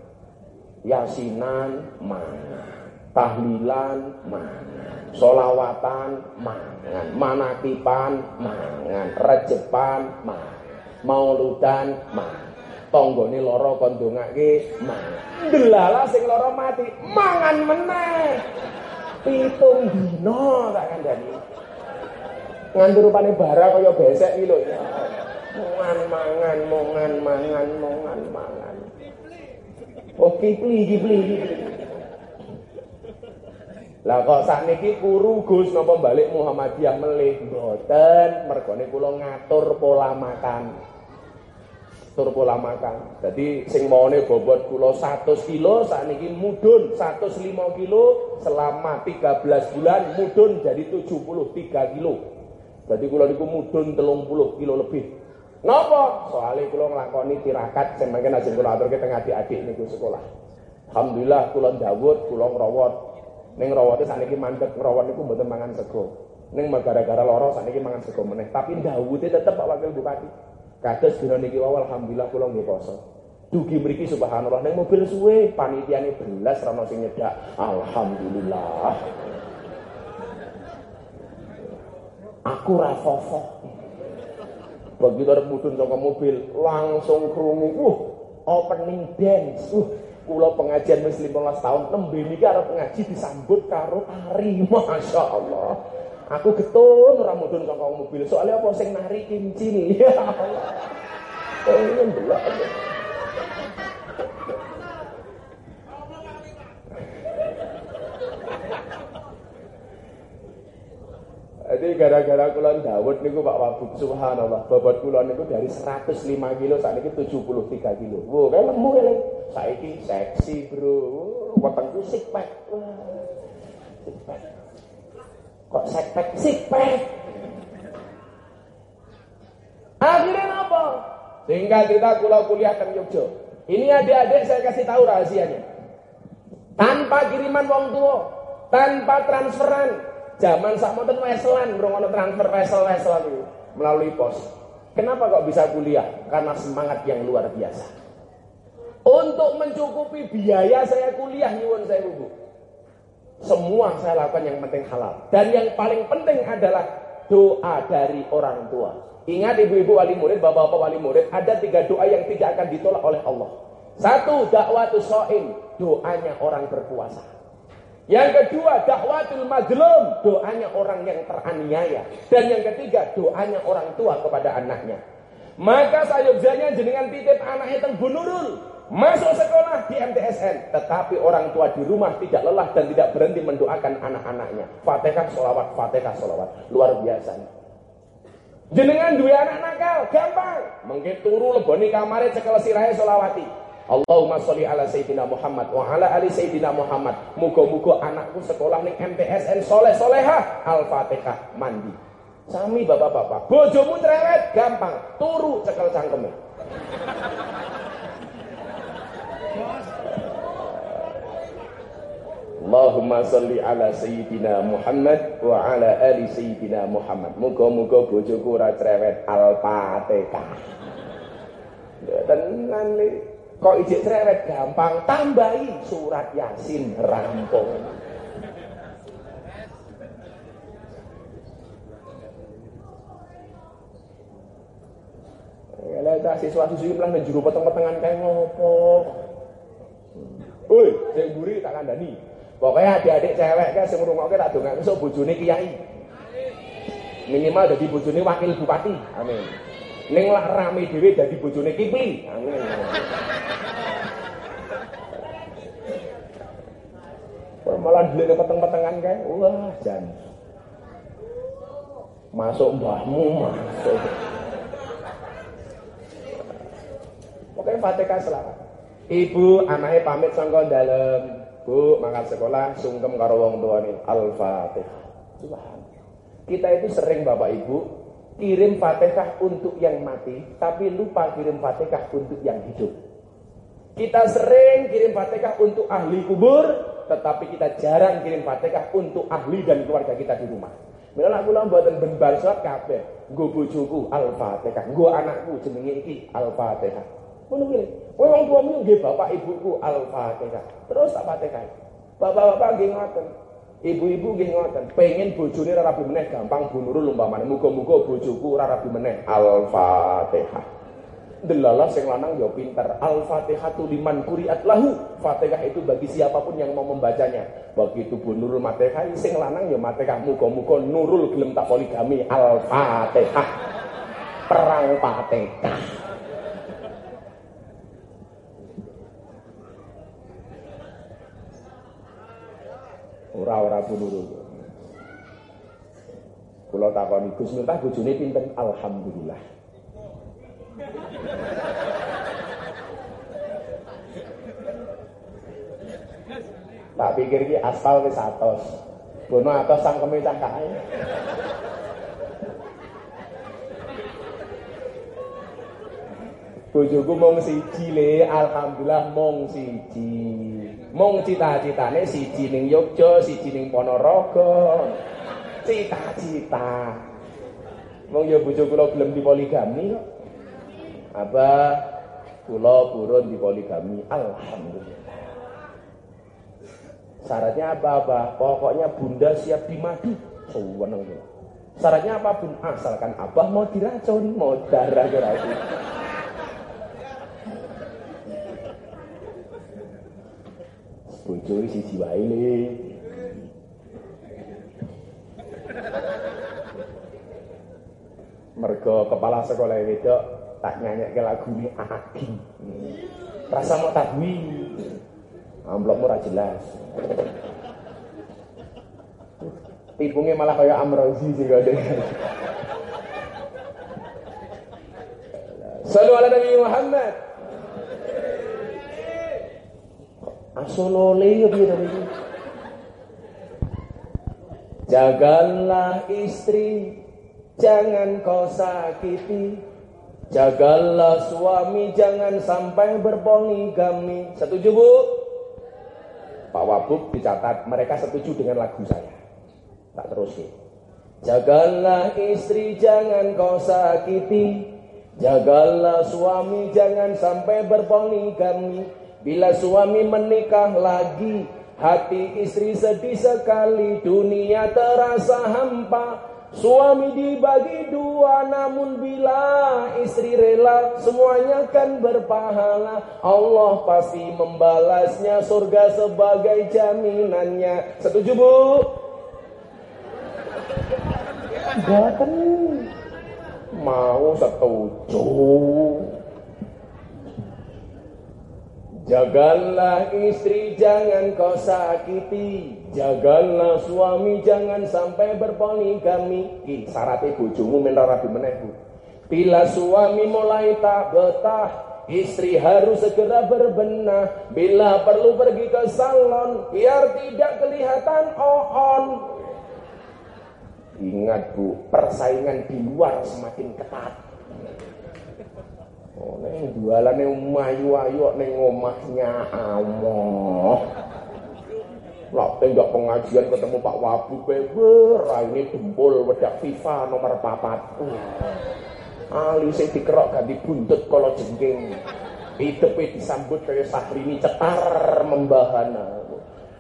Yasinan mangan. Tahlilan mangan. Solawatan mangan, manakipan mangan, rejepan mangan, mauludan mangan. Tanggane lara kon ndongake mangan. Delala sing lara mati mangan meneh. Pitung dina tak kandhani. Nganti rupane bara kaya besek iki lho. Mangan mangan mangan mangan mangan mangan. Oh kipli kipli kipli. Lah kok sakniki kuru Gus napa balik Muhammadiyah melih mboten mergone kula ngatur pola makan. Tur pola makan. Jadi sing maune bobot kula 100 kilo sakniki mudun 105 kilo selama 13 bulan mudun jadi 73 kilo. Jadi kula niku mudun 30 kilo lebih. Napa? Soalnya kula nglakoni tirakat sing mangke ajeng kula aturke teng adik-adik niku sekolah. Alhamdulillah kula ndawut, kula ngrawat Ning rawote sakniki mandek ngrawon niku mboten mangan sego. Ning gara-gara lara sakniki mangan sego meneh. Tapi ndawute tetep Pak Wakil Bupati. Kados dina niki wae alhamdulillah kula nggih poso. Dugi mriki subhanallah ning mobil suwe panitiane belas ra ono sing nyedak. Alhamdulillah. Aku ra fofok. Begitu arep mudhun saka mobil langsung krungu, uh, opening dance. Uh, kula pengajian wis 15 tahun nembe niki arep ngaji disambut karo tari Masya Allah aku getun ora mudhun mobil. Soalnya apa sing nari kincil ya Allah pengen delok Jadi gara-gara kulon Dawud niku Pak Wabub subhanallah bobot kulon niku dari 105 kilo saat ini 73 kilo. Wow, kayak lemu ya Saiki seksi bro. Wetengku sik pack. Kok sik pack sik pack. Akhirnya apa? Sehingga kita kulau kuliah ke Yogyo. Ini adik-adik saya kasih tahu rahasianya. Tanpa kiriman wong tua, tanpa transferan, Zaman sakmonten weselan ono transfer wesel-wesel melalui pos. Kenapa kok bisa kuliah? Karena semangat yang luar biasa. Untuk mencukupi biaya saya kuliah nyuwun saya Bu. Semua saya lakukan yang penting halal. Dan yang paling penting adalah doa dari orang tua. Ingat ibu-ibu wali murid, bapak-bapak wali murid, ada tiga doa yang tidak akan ditolak oleh Allah. Satu, dakwatul so'in, doanya orang berpuasa. Yang kedua, dakwatul mazlum, doanya orang yang teraniaya. Dan yang ketiga, doanya orang tua kepada anaknya. Maka sayugjanya jenengan titip anaknya teng Bunurul. Masuk sekolah di MTSN, tetapi orang tua di rumah tidak lelah dan tidak berhenti mendoakan anak-anaknya. Fatihah solawat, fatihah solawat. Luar biasa. Jenengan dua anak nakal, gampang. Mungkin turu leboni kamare cekel sirahe solawati. Allahumma sholli ala sayyidina Muhammad wa ala ali sayyidina Muhammad. Muga-muga anakku sekolah ning MTSN soleh soleha. Al-Fatihah mandi. Sami bapak-bapak, bojomu cerewet gampang, turu cekel cangkeme. Allahumma salli ala sayyidina Muhammad wa ala ali sayyidina Muhammad. Muga-muga bojoku ora cerewet Al-Fatihah. Tenan li. Kok ijek cerewet gampang tambahi surat Yasin rampung. Ya lah siswa siswi bilang dan juru peteng-petengan kayak ngopo. Woi, sing mburi tak kandani. Pokoknya adik-adik cewek kan sing ngrungokke tak dongake sok bojone kiai. Minimal jadi bojone wakil bupati. Amin. Ning lah rame dhewe dadi bojone kipli. Malah dhewe peteng-petengan kae. Wah, jan. Masuk mbahmu, masuk. Pokoknya Fatihah selamat. Ibu anaknya pamit sangka dalam Bu mangkat sekolah sungkem karo wong tuane Al-Fatihah. Kita itu sering Bapak Ibu kirim Fatihah untuk yang mati, tapi lupa kirim Fatihah untuk yang hidup. Kita sering kirim Fatihah untuk ahli kubur, tetapi kita jarang kirim Fatihah untuk ahli dan keluarga kita di rumah. Mila kula mboten ben bar salat kabeh, nggo bojoku Al-Fatihah, nggo anakku jenenge iki Al-Fatihah. Ngono kuwi. Kowe wong tuamu nggih bapak ibuku Al-Fatihah. Terus tak Fatihah. Bapak-bapak ngoten. Ibu-ibu nggih ngoten, pengen bojone ora rabi meneh gampang bunuru umpamane. Muga-muga bojoku ora rabi meneh Al-Fatihah. Delalah sing lanang ya pinter. Al-Fatihatu liman kuriat lahu. Fatihah itu bagi siapa pun yang mau membacanya. Begitu Bu Nurul Fatihah sing lanang ya Fatihah muga-muga Nurul gelem tak poligami Al-Fatihah. Perang Fatihah. Ora-ora bunuru. Kula takoni Gus Miftah bojone pinten? Alhamdulillah. Tak pikir ki aspal wis atos. Bono atos sangkeme cah kae. Bojoku mung siji le, alhamdulillah mung siji. Mung cita-citane siji ning Yogya, siji ning Ponorogo. Cita-cita. Wong ya bojo kula gelem dipoligami kok. Apa kula purun dipoligami. Alhamdulillah. Syaratnya apa-apa? Pokoknya bunda siap dimadu. Seweneng kula. Syaratnya apa pun asalkan abah mau diracun, mau darah diracun. Bojo siji wae le. Mergo kepala sekolah wedok tak nyanyikke lagu ini Adi. Rasa mau tadwi. Amplopmu ora jelas. Tipungnya malah kayak Amrozi sih kode. Salam ala Nabi Muhammad. Asolole piye to Jagalah istri, jangan kau sakiti. Jagalah suami, jangan sampai berpoligami. Setuju bu? Pak Wabub dicatat, mereka setuju dengan lagu saya. Tak terus ya. Jagalah istri, jangan kau sakiti. Jagalah suami jangan sampai berpoligami. Bila suami menikah lagi, hati istri sedih sekali, dunia terasa hampa. Suami dibagi dua namun bila istri rela semuanya kan berpahala Allah pasti membalasnya surga sebagai jaminannya Setuju bu? Gak mau setuju Jagalah istri jangan kau sakiti. Jagalah suami jangan sampai berpoligami. Ki syaratnya bojomu minta rabi menehu Bila suami mulai tak betah Istri harus segera berbenah. Bila perlu pergi ke salon Biar tidak kelihatan on Ingat bu, persaingan di luar semakin ketat Oh, neng jualan neng mayu ayu neng omahnya Allah. Lah tenggak pengajian ketemu Pak Wabu beber, ini dempul wedak FIFA nomor papat. Ali sing dikerok ganti buntut kalau jengking. Hidupe disambut kaya Sahrini cetar membahana.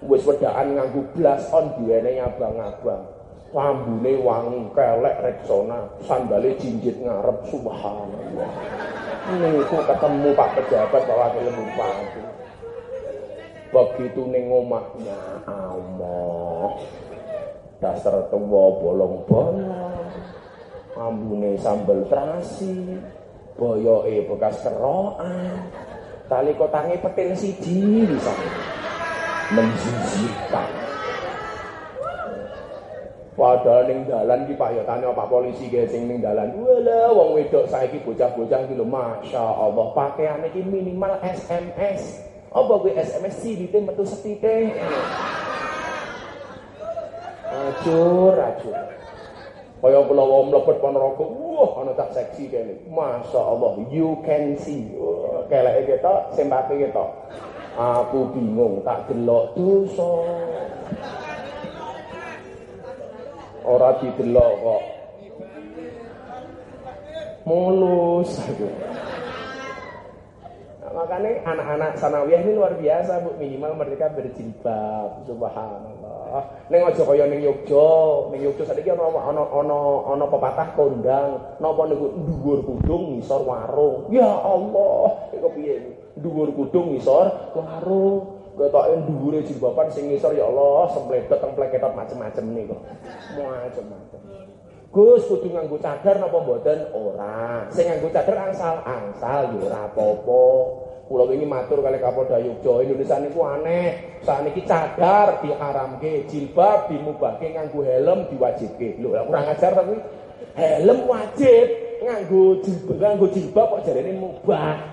Wis wedaan nganggo blas on diwene abang-abang. Lambune wangi kelek reksona, sandale jinjit ngarep subhanallah. Niku ketemu Pak pejabat Pak Wakil Bupati. Begitu ning omahnya Allah. Dasar tuwa bolong-bolong. Ambune sambel terasi. Boyoke bekas kerokan. Tali kotange petil siji bisa. Menjijikkan. Padahal ning dalan ki Pak ya tanya Pak polisi ge sing ning dalan. Wala wong wedok saiki bocah-bocah ki lho masyaallah pakaiane ki minimal SMS. Apa kuwi SMS sih di metu setite. Acur, acur. Kaya kula wong mlebet Ponorogo, wah ana tak seksi kene. Masyaallah, you can see. Keleke ketok, simpati ketok. Aku bingung tak delok dosa. Ora didelok kok. Mulus. Nah, makanya anak-anak sanawiyah ini luar biasa bu. Minimal mereka berjilbab subhanallah. Neng aja kaya neng Yogyo neng Yogyo saiki ana ana ana ana pepatah kondang. Napa niku? Dhuwur kudung ngisor warung. Ya Allah. Iku piye dhuwur kudung ngisor warung ketoke dhuwure jilbaban sing ngisor ya Allah sempletet teng pleketot macem-macem niku. Macem-macem. Gus kudu nganggo cadar napa mboten? Ora. Sing nganggo cadar angsal-angsal ya ora apa-apa. Kula wingi matur kali Kapolda Yogya Indonesia niku aneh. Sakniki cadar diharamke, jilbab dimubahke nganggo helm diwajibke. Lho kurang ajar ta kuwi. Helm wajib, nganggo jilbab nganggo jilbab kok jarene mubah.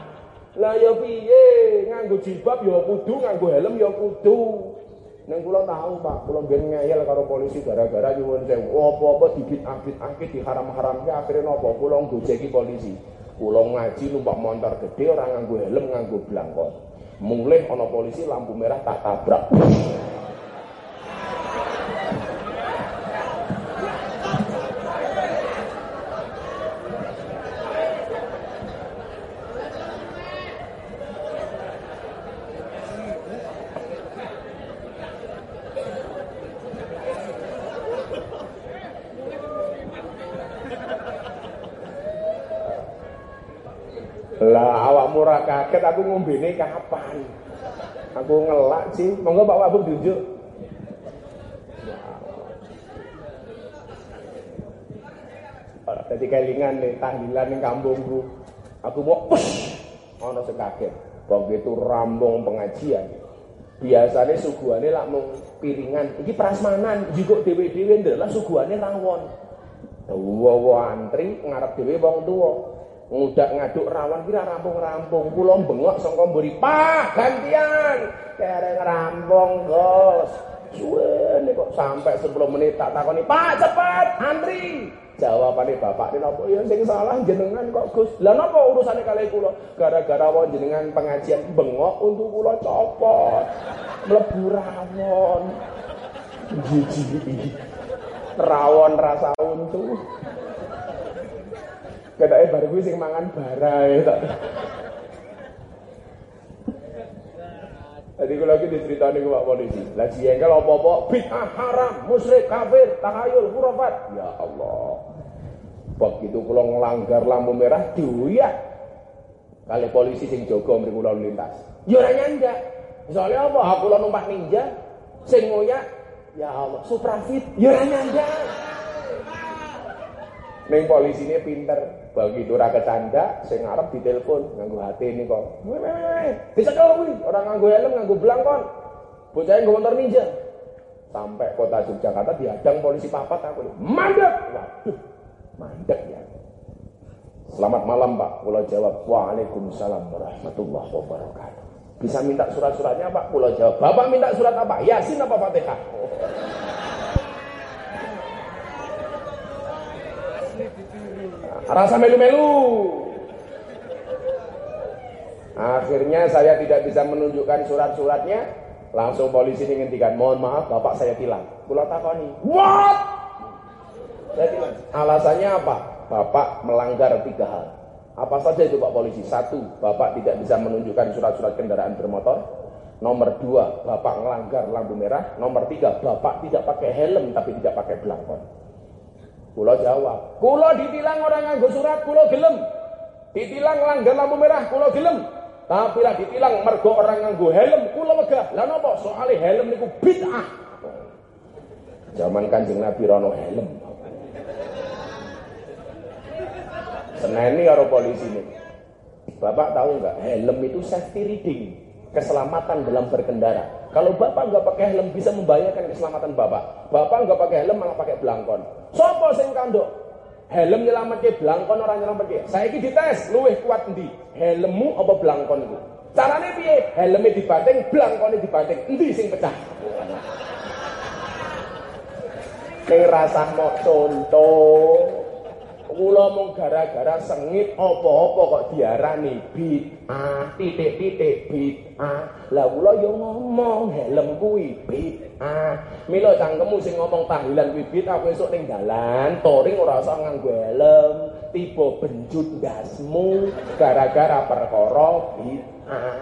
Lah ya piye? Nganggo jilbab ya kudu, nganggo helm ya kudu. Neng kula tahu Pak, kula ben ngeyel karo polisi gara-gara nyuwun sewu. Apa-apa dibit-abit-akit diharam-haramke akhire napa kula gojeki polisi. Kula ngaji numpak motor gede ora nganggo helm, nganggo blangkon. Mulih ana polisi lampu merah tak tabrak. Kaget aku ngombene kapan. Aku ngelak sih. Monggo Pak Wabuk diunjuk. Jadi kelingan nih tahlilan ning kampungku. Aku mau push. Ono sing kaget. Begitu rambung pengajian. Biasanya suguhane lak mung piringan. Iki prasmanan, juga dhewe-dhewe ndelok suguhane rawon. Tuwa antri ngarep dhewe wong tuwa. Ngudak ngaduk rawan kira rampung-rampung. Kula bengok saka mburi pak gantian. Kereng rampung gos suwene kok sampai 10 menit tak takoni pak cepat antri. Jawabane bapak ini apa ya sing salah jenengan kok Gus? Lah napa urusane kali kula? Gara-gara wong jenengan pengajian bengok untuk kula copot. Mlebu rawon. Rawon rasa untu Ketoke bar kuwi sing mangan bara ya tak. Jadi kalau lagi diceritani ke Pak Polisi, lagi kalau apa-apa, bid'ah haram, musyrik, kafir, tahayul, hurufat. Ya Allah. Begitu kalau ngelanggar lampu merah, dia Kali polisi sing jaga mriku lalu lintas. Ya nyandak. Soalnya apa? Aku lo numpak ninja, sing ya Allah, suprafit, ya ora nyandak. Neng polisi ini pinter, begitu ora kecanda, ngarep ditelepon nganggo hati ini kok. Bisa kuwi, orang nganggo helm, nganggo belangkon. Bocah nggo motor ninja. Sampai kota Yogyakarta diadang polisi papat aku. Mandek. Waduh. Mandek ya. Selamat malam Pak. Pulau jawab. Waalaikumsalam warahmatullahi wabarakatuh. Bisa minta surat-suratnya Pak? Pulau jawab. Bapak minta surat apa? Yasin apa Fatihah? Oh. Rasa melu-melu. Akhirnya saya tidak bisa menunjukkan surat-suratnya. Langsung polisi menghentikan. Mohon maaf, bapak saya tilang. Pulau takoni. What? Saya tilang. Alasannya apa? Bapak melanggar tiga hal. Apa saja itu Pak Polisi? Satu, Bapak tidak bisa menunjukkan surat-surat kendaraan bermotor. Nomor dua, Bapak melanggar lampu merah. Nomor tiga, Bapak tidak pakai helm tapi tidak pakai belangkon. Kulo jawab, kulo ditilang orang nganggo surat, kulo gelem. Ditilang langgar lampu merah, kulo gelem. Tapi lah ditilang mergo orang nganggo helm, kulo megah. Lah napa? Soale helm niku bid'ah. Zaman Kanjeng Nabi rono helm. Seneni karo polisi ini. Bapak tahu nggak helm itu safety reading, keselamatan dalam berkendara. Kalau bapak nggak pakai helm bisa membahayakan keselamatan bapak. Bapak nggak pakai helm malah pakai belangkon. Sopo sing kandok? Helm ke belangkon orang ke. Saya ini dites, luwih kuat ndi? Helmmu apa belangkonku? Carane piye? Helmnya dibanting, belangkonnya dibanting. Endi sing pecah? Ning rasah mau contoh Kula mung gara-gara sengit apa-apa kok diarani bid'ah, titik-titik bid'ah. Lah kula yo ngomong helm kuwi bid'ah. Mila cangkemmu sing ngomong tahlilan kuwi bid'ah kowe esuk ning dalan, touring ora usah nganggo helm, tiba benjut dasmu gara-gara perkara bid'ah.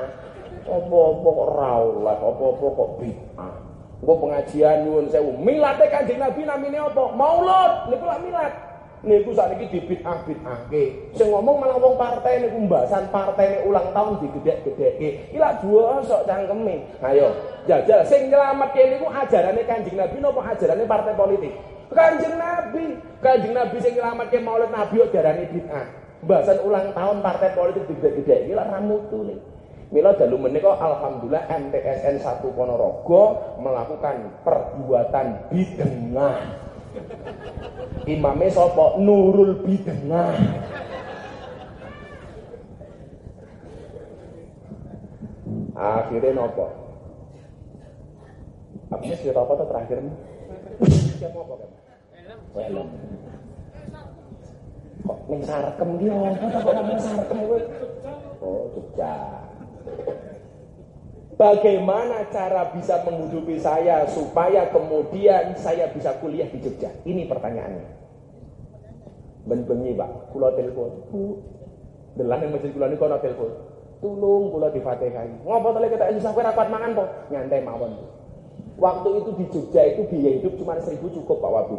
Apa-apa kok ora oleh, apa-apa kok bid'ah. Engko pengajian nyuwun sewu. Milate Kanjeng Nabi namine apa? Maulud. Niku lak milat niku sakniki dibid'ah-bid'ahke. Sing ngomong malah wong partai niku mbahasan partai ulang tahun digedhek-gedhekke. Iki lak sok cangkeme. Ayo, jajal sing nyelametke niku ajarane Kanjeng Nabi napa ajarane partai politik? Kanjeng Nabi. Kanjeng Nabi sing nyelametke Maulid Nabi kok diarani bid'ah. Bahasan ulang tahun partai politik digedhek-gedhekke lak ra mutu nih. Mila dalu menika alhamdulillah MTSN 1 Ponorogo melakukan perbuatan bid'ah Imame sapa? Nurul Bidengah. Akhirnya nopo? Apa sih apa tuh terakhir nih? Siapa apa kan? Kok ning sarkem kok sarkem? Oh, Jogja. Bagaimana cara bisa menghidupi saya supaya kemudian saya bisa kuliah di Jogja? Ini pertanyaannya. Ben bengi, Pak, kula telepon. Bu, delan yang masjid kula niku ana telepon. Tulung kula difatihai. Ngopo to kita susah kowe ra kuat mangan po? Nyantai mawon. Waktu itu di Jogja itu biaya hidup cuma seribu cukup Pak Wabu.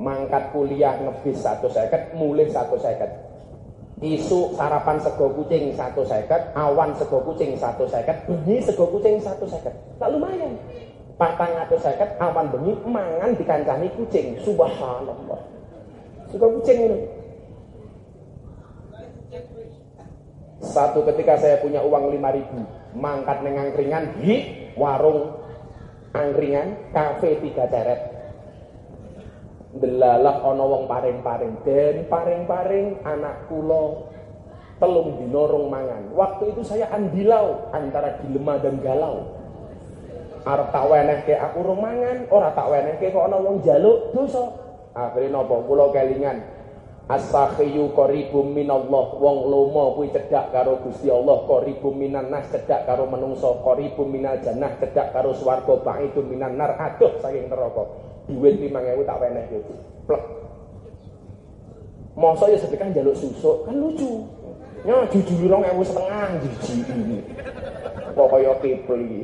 Mangkat kuliah nebis satu seket, mulai satu seket isu sarapan sego kucing satu seket, awan sego kucing satu seket, bengi sego kucing satu seket. Tak lumayan. Patang atau seket, awan bengi mangan dikancani kucing. Subhanallah. Sego kucing ini. Satu ketika saya punya uang lima ribu, mangkat neng angkringan di warung angkringan, kafe tiga ceret delalah ana wong paring-paring. Den paring-paring anak kula telung dinorong mangan. Waktu itu saya andilau antara dilema dan galau. Arep tak wenehke aku rong mangan ora tak wenehke kok ana wong jaluk dosa. Akhire napa? Kula kelingan As-sakhiyu qaribum minallah. Wong lomo kuwi cedhak karo Gusti Allah qaribum minan nas cedhak karo menungso qaribum minal jannah cedhak karo swarga ba'idum minan nar. Aduh saking neraka duit 5000 tak weneh gitu. Plek. Mosok ya sedekah jaluk susuk, kan lucu. Ya jujur rong ewu setengah jiji ini. Pokoknya people iki.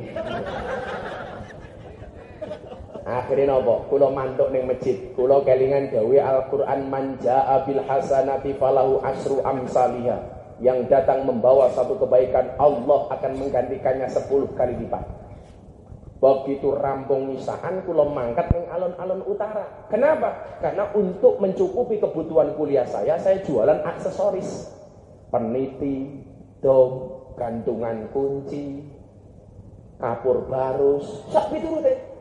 Akhirnya nopo, kulo mantuk ning masjid, kulo kelingan gawe Al-Qur'an manja abil hasanati falahu asru amsalihah. Yang datang membawa satu kebaikan, Allah akan menggantikannya sepuluh kali lipat. Begitu rampung nisahan kulo mangkat ning alun-alun utara. Kenapa? Karena untuk mencukupi kebutuhan kuliah saya, saya jualan aksesoris. Peniti, dom, gantungan kunci, kapur barus, sak piturute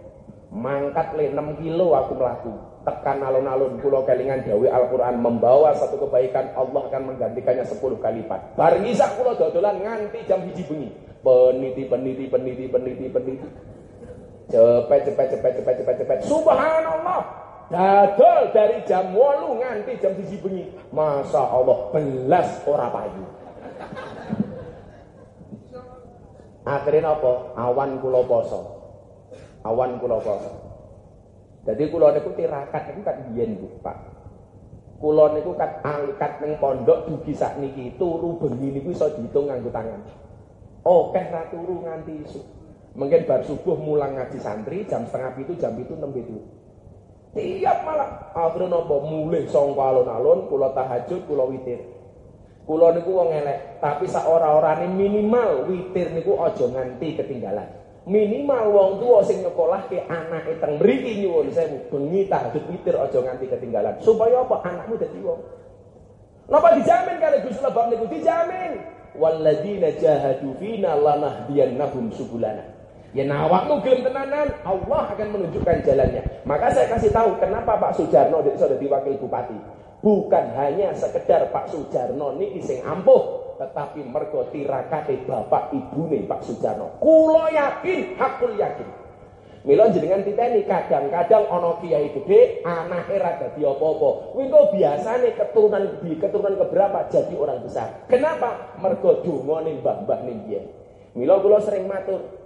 mangkat le 6 kilo aku melaku tekan alun-alun pulau kelingan dawi Al-Quran membawa satu kebaikan Allah akan menggantikannya 10 kali lipat bareng isak pulau dodolan nganti jam hiji bengi peniti peniti peniti peniti peniti cepet cepet cepet cepet cepet cepet subhanallah dadol dari jam walu nganti jam hiji bengi masa Allah belas ora payu akhirnya apa awan pulau poso awan kula poso. Jadi kula niku tirakat niku kan biyen Bu, Pak. Kula niku kan angkat ning pondok dugi sakniki turu bengi niku iso diitung nganggo tangan. Oke ra turu nganti isu. Mungkin bar subuh mulang ngaji santri jam setengah itu jam itu enam itu. Tiap malam. Akhirnya nopo mulai songko alun-alun kula tahajud kula witir. Kula niku wong elek, tapi sak ora-orane minimal witir niku aja nganti ketinggalan. Minimal wong tua sing nyekolahke anake teng mriki nyuwun sewu bengi tahajud witir aja nganti ketinggalan. Supaya apa? Anakmu dadi wong. Napa dijamin kali Gusti Allah niku? Dijamin. Walladzina jahadu fina lanahdiyannahum subulana Ya nawakmu gelem tenanan, Allah akan menunjukkan jalannya. Maka saya kasih tahu kenapa Pak Sujarno sudah di wakil bupati. Bukan hanya sekedar Pak Sujarno niki sing ampuh, tetapi mergo tirakate bapak ibune Pak Sujarno. Kulo yakin, hakul yakin. Mila jenengan titeni kadang-kadang ana kiai gede anake ra dadi apa-apa. Kuwi kok biasane keturunan keturunan keberapa jadi orang besar. Kenapa? Mergo dongane mbah-mbah ning biyen. Mila kula sering matur,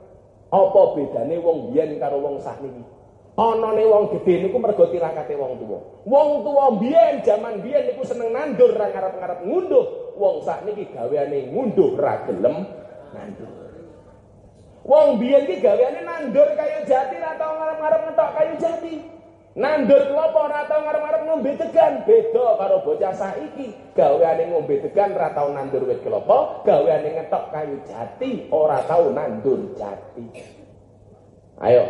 apa bedane wong biyen karo wong sakniki? Anane wong gedhe niku mergo tirakate wong tuwa. Wong tuwa biyen jaman biyen niku seneng nandur ra ngarep-ngarep ngunduh. Wong sakniki gaweane ngunduh ra gelem nandur. Wong biyen iki gaweane nandur kayu jati ra tau ngarep-ngarep ngetok kayu jati. Nandur klopo ora tau ngarep-ngarep ngombe degan, beda karo bocah saiki. Gaweane ngombe degan ra tau nandur wit klopo, gaweane ngetok kayu jati ora tau nandur jati. Ayo,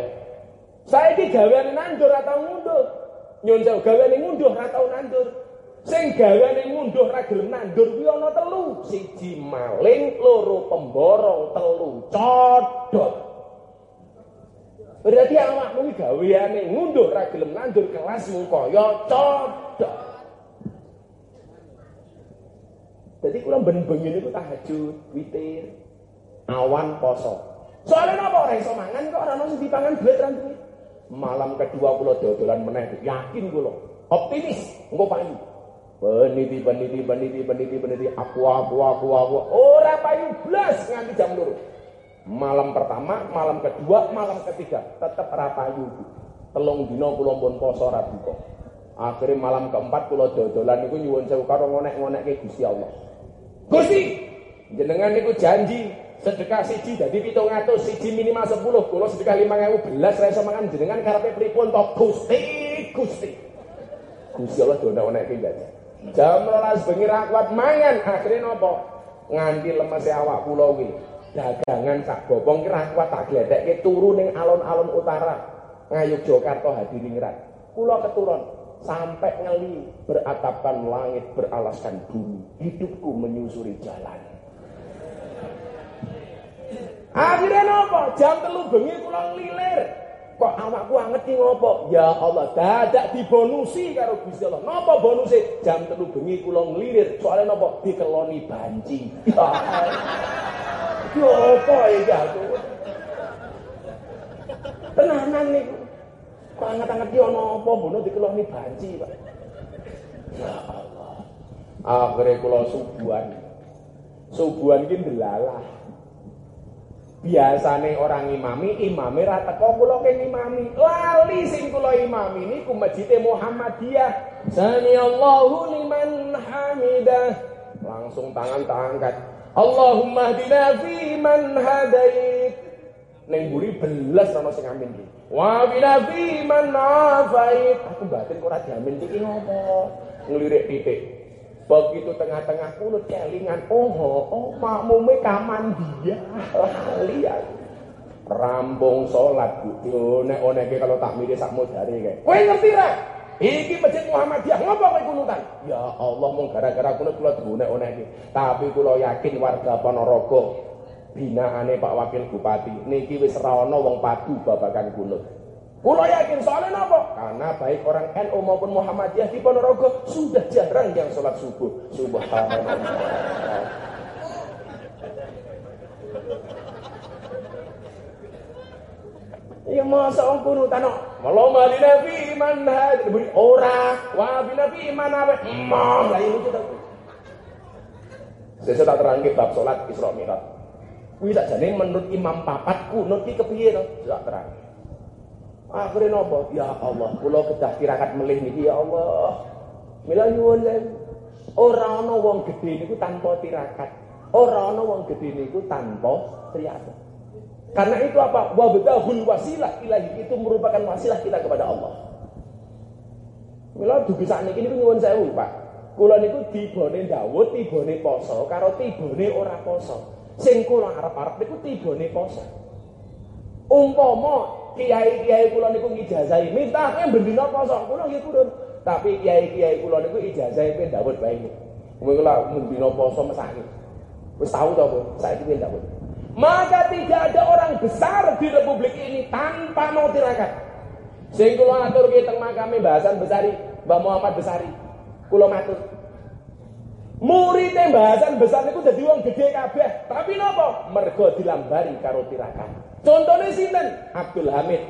Saiki gaweane nandur atau ngunduh. Nyun sewu gaweane ngunduh atau nandur. Sing gaweane ngunduh ra gelem nandur kuwi ana telu. Siji maling, loro pemborong, telu codot. Berarti awakmu iki gaweane ngunduh ra gelem nandur kelasmu kaya codot. Jadi kula ben-bengi niku tahajud, witir, awan poso. Soalnya napa ora iso mangan kok ora ono sing dipangan duit ra malam kedua kula dodolan meneh yakin kula optimis engko payu peniti peniti peniti peniti peniti aku aku aku aku ora payu blas nganti jam loro malam pertama malam kedua malam ketiga. Tetep ora payu telung dina kula pun poso ora buka. Akhirnya malam keempat kula dodolan niku nyuwun sewu karo ngonek-ngonekke Gusti Allah. Gusti jenengan niku janji sedekah siji dadi 700 siji minimal 10 kula sedekah 5000 belas ra iso mangan jenengan karepe pripun to? Gusti Gusti. Gusti Allah dono-onekke gaji jam 12 bengi ra kuat mangan. Akhire napa? Nganti lemese awak kula kuwi dagangan sak bopong ki ra kuat tak glethekke turu ning alun-alun utara ngayuk Jakarta Hadiningrat kula keturun sampai ngeli beratapkan langit beralaskan bumi hidupku menyusuri jalan Akhirnya nopo? Jam telu bengi kula lilir. Kok awakku anget ngopo? Ya Allah, dadak dibonusi karo Gusti Allah. Napa bonusi? Jam telu bengi kula nglilir. Soale napa? Dikeloni banci. Ya apa iki aku? Tenanan niku. Kok anget-anget ki ana apa bono dikeloni banci, Pak? Ya Allah. Akhirnya kula subuhan. Subuhan iki ndelalah. Biasane orang imami, imami ra teko kula ke imami. Lali sing kula imami niku masjid Muhammadiyah. Sami Allahu liman hamidah. Langsung tangan tak angkat. Allahumma hdina fi man hadait. Neng buri belas sama sing amin iki. Wa bina fi man afait. Aku batin kok ora diamin ngopo? Ngelirik titik. Begitu tengah-tengah kunut kelingan, oh, oh makmume kaman dia. Lali. Rampung salat, Bu. Nek oneke kalau tak milih sak modare kae. Kowe ngerti ra? Iki masjid Muhammadiyah ngopo kowe kunutan? Ya Allah mung gara-gara kunut kula dionek-oneki. Tapi kula yakin warga Ponorogo binaane Pak Wakil Bupati niki wis ra ana wong padu babakan kunut. Kulo yakin soalnya napa? Karena baik orang NU maupun Muhammadiyah di Ponorogo sudah jarang yang sholat subuh. Subhanallah. Ya masa orang kuno tano Malah mali nabi man beri ora wa bi nabi man awet mah lah ini kita. Saya tak terangke bab salat Isra Mi'raj. Kuwi sakjane menurut Imam Papat kunut iki kepiye to? Tak terang. Akhirnya nopo? Ya Allah, kula kedah tirakat melih niki ya Allah. Mila nyuwun Ora ana wong gedhe niku tanpa tirakat. Ora ana wong gedhe niku tanpa tirakat. Karena itu apa? Wabdahul wasilah ilahi itu merupakan wasilah kita kepada Allah. Mila dugi sakniki niku nyuwun sewu, Pak. Kula niku tibane Dawud, tibane poso karo tibane ora poso. Sing kula arep-arep niku tibane poso. Umpama kiai-kiai kula niku ngijazahi, mintake bendina poso, kula nggih purun. Tapi kiai-kiai kula niku ijazahe ben Daud bae. Kowe kula bendina poso mesake. Wis tahu to, Bu, saiki Daud. Maka tidak ada orang besar di republik ini tanpa mau tirakat. Sing kula atur ki teng makame bahasan Besari, Mbah Muhammad Besari. Kula matur. Muridnya bahasan besar niku dadi wong gede kabeh. Tapi napa? Mergo dilambari karo tirakat. Contohnya sinten? Abdul Hamid.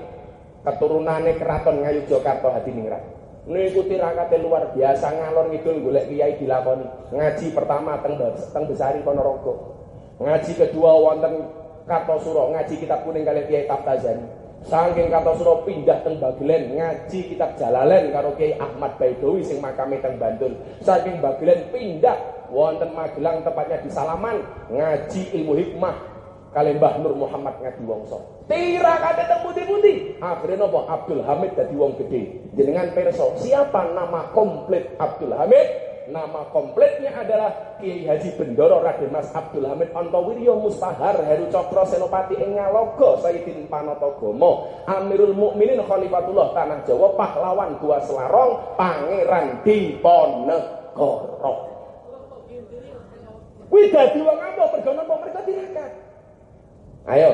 Keturunannya keraton Jakarta Hadiningrat. Niku tirakate luar biasa ngalor ngidul golek kiai dilakoni. Ngaji pertama teng teng Besari Ponorogo. Ngaji kedua wonten Kartosuro ngaji kitab kuning kali Kiai Taftazani. Saking Kartosuro pindah teng Bagelen ngaji kitab Jalalen karo Kiai Ahmad Baidowi sing makame teng Bantul. Saking Bagelen pindah wonten Magelang tepatnya di Salaman ngaji ilmu hikmah kali Mbah Nur Muhammad ngadi wongso. Tirakate teng pundi-pundi. Akhirnya nopo Abdul Hamid dadi wong gede. Jenengan perso, siapa nama komplit Abdul Hamid? Nama komplitnya adalah Kiai Haji Bendoro Raden Mas Abdul Hamid Antowiryo Mustahar Heru Cokro Senopati Engalogo Sayyidin Panotogomo Amirul Mukminin Khalifatullah Tanah Jawa Pahlawan Gua Selarong Pangeran Diponegoro Kuwi dadi wong apa mergo mereka tirakat Ayo.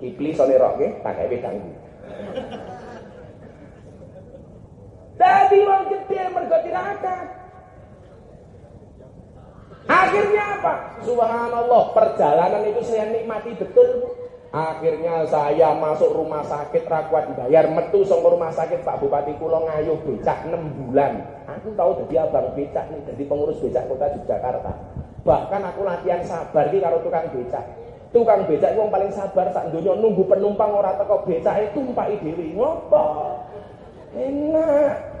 Kipli sone roke pakai wedang. Dadi wong gede mergo tirakat. Akhirnya apa? Subhanallah, perjalanan itu saya nikmati betul. Akhirnya saya masuk rumah sakit rakwat bayar metu sama rumah sakit Pak Bupati Kulo ngayuh becak 6 bulan. Aku tahu jadi abang becak nih, jadi pengurus becak kota Yogyakarta. Bahkan aku latihan sabar di karo tukang becak. Tukang becak wong paling sabar sak donya nunggu penumpang ora teko becake tumpaki dhewe. Ngopo? Enak.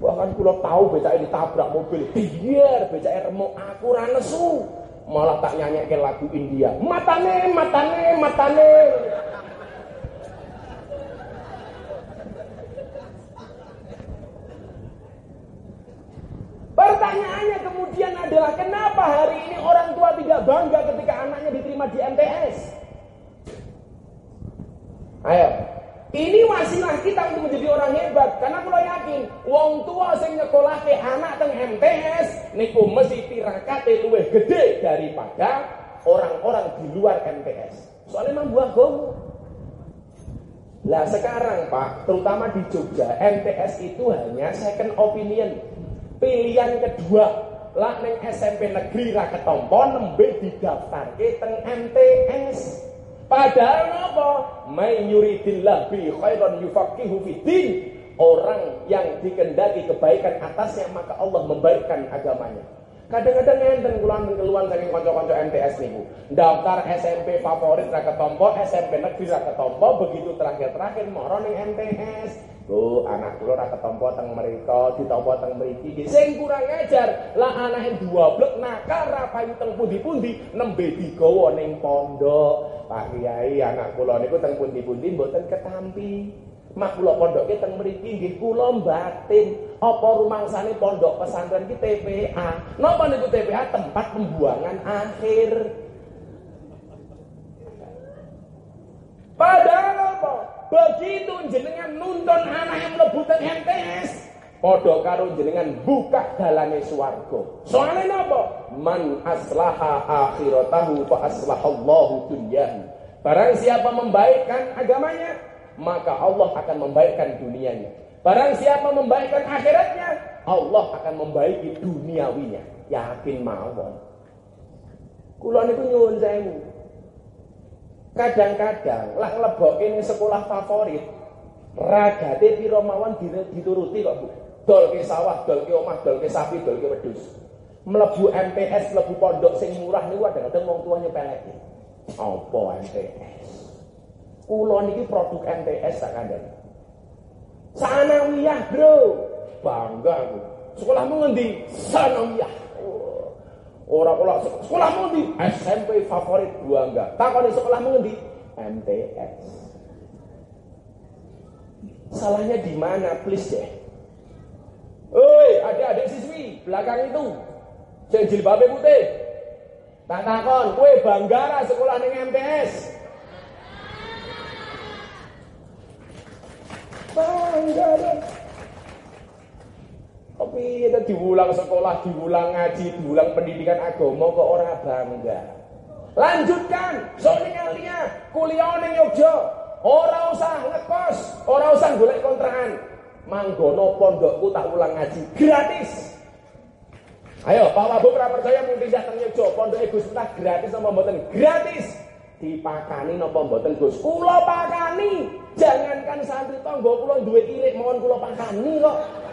Bahkan kula tahu becake ditabrak mobil. Biar becake remuk aku ora nesu. Malah tak nyanyikke lagu India. Matane, matane, matane. Pertanyaannya kemudian adalah kenapa hari ini orang tua tidak bangga ketika anaknya diterima di MTS? Ayo, ini wasilah kita untuk menjadi orang hebat karena kalau yakin wong tua sing ke anak teng MTS niku mesti tirakate luwih gede daripada orang-orang di luar MTS. Soalnya memang buah gomu. Lah sekarang Pak, terutama di Jogja, MTS itu hanya second opinion. Pilihan kedua, lah neng SMP negeri ra ketompo nembe didaftarke teng MTS. Padahal apa? May yuridillah bi khairan yufaqihu fiddin. Orang yang dikendaki kebaikan atasnya maka Allah membaikkan agamanya. Kadang-kadang enten kula keluhan saking kanca-kanca MTS niku. Daftar SMP favorit ra ketompo, SMP negeri ra ketompo, begitu terakhir-terakhir moro ning MTS. Bu, anak kula ra ketompo teng mriko, ditompo teng mriki. Sing kurang ajar, lah anake dua blek nakal ra payu teng pundi-pundi nembe digawa ning pondok. Pak Kiai, anak kula niku teng pundi-pundi mboten ketampi. Mak kula pondoke teng mriki nggih kula batin. Apa rumangsane pondok pesantren ki TPA? Napa niku TPA tempat pembuangan akhir? Padahal apa? Begitu jenengan nuntun anak yang mlebu teng MTS, padha karo jenengan buka dalane swarga. Soale napa? Man aslaha akhiratahu fa aslahallahu dunyahu. Barang siapa membaikkan agamanya, maka Allah akan membaikkan dunianya. Barang siapa membaikkan akhiratnya, Allah akan membaiki duniawinya. Yakin mawon. Kula niku nyuwun sewu. Kadang-kadang lah nglebokke ning sekolah favorit, ragate pira mawon dituruti kok, Bu. Dolke sawah, dolke omah, dolke sapi, dolke wedhus. Mlebu MTS, mlebu pondok sing murah niku kadang-kadang wong tuwa nyepeleke. Apa MTS? Kulo niki produk MTS tak kandhani. Sanawiyah, Bro. Bangga aku. Sekolahmu ngendi? Sanawiyah. Oh. Ora kula sekolahmu ngendi? SMP favorit bangga. Takoni sekolahmu ngendi? MTS. Salahnya di mana, please deh. Oi, adik-adik siswi, belakang itu. Sing jilbabe putih. Tak takon, kowe bangga sekolah ning MTS? Bangga Tapi kita diulang sekolah, diulang ngaji, diulang pendidikan agama kok orang bangga. Lanjutkan, soalnya liya, kuliah ning Yogyo. Ora usah ngekos, ora usah golek kontrakan. Manggono pondokku tak ulang ngaji gratis. Ayo, Pak Wabuk ora percaya mung tidak teng Yogyo, pondoke Gus gratis apa mboten? Gratis. Dipakani napa mboten Gus? Kula pakani. Jangankan santri tangga kula duwe ilik mohon kula pakani kok.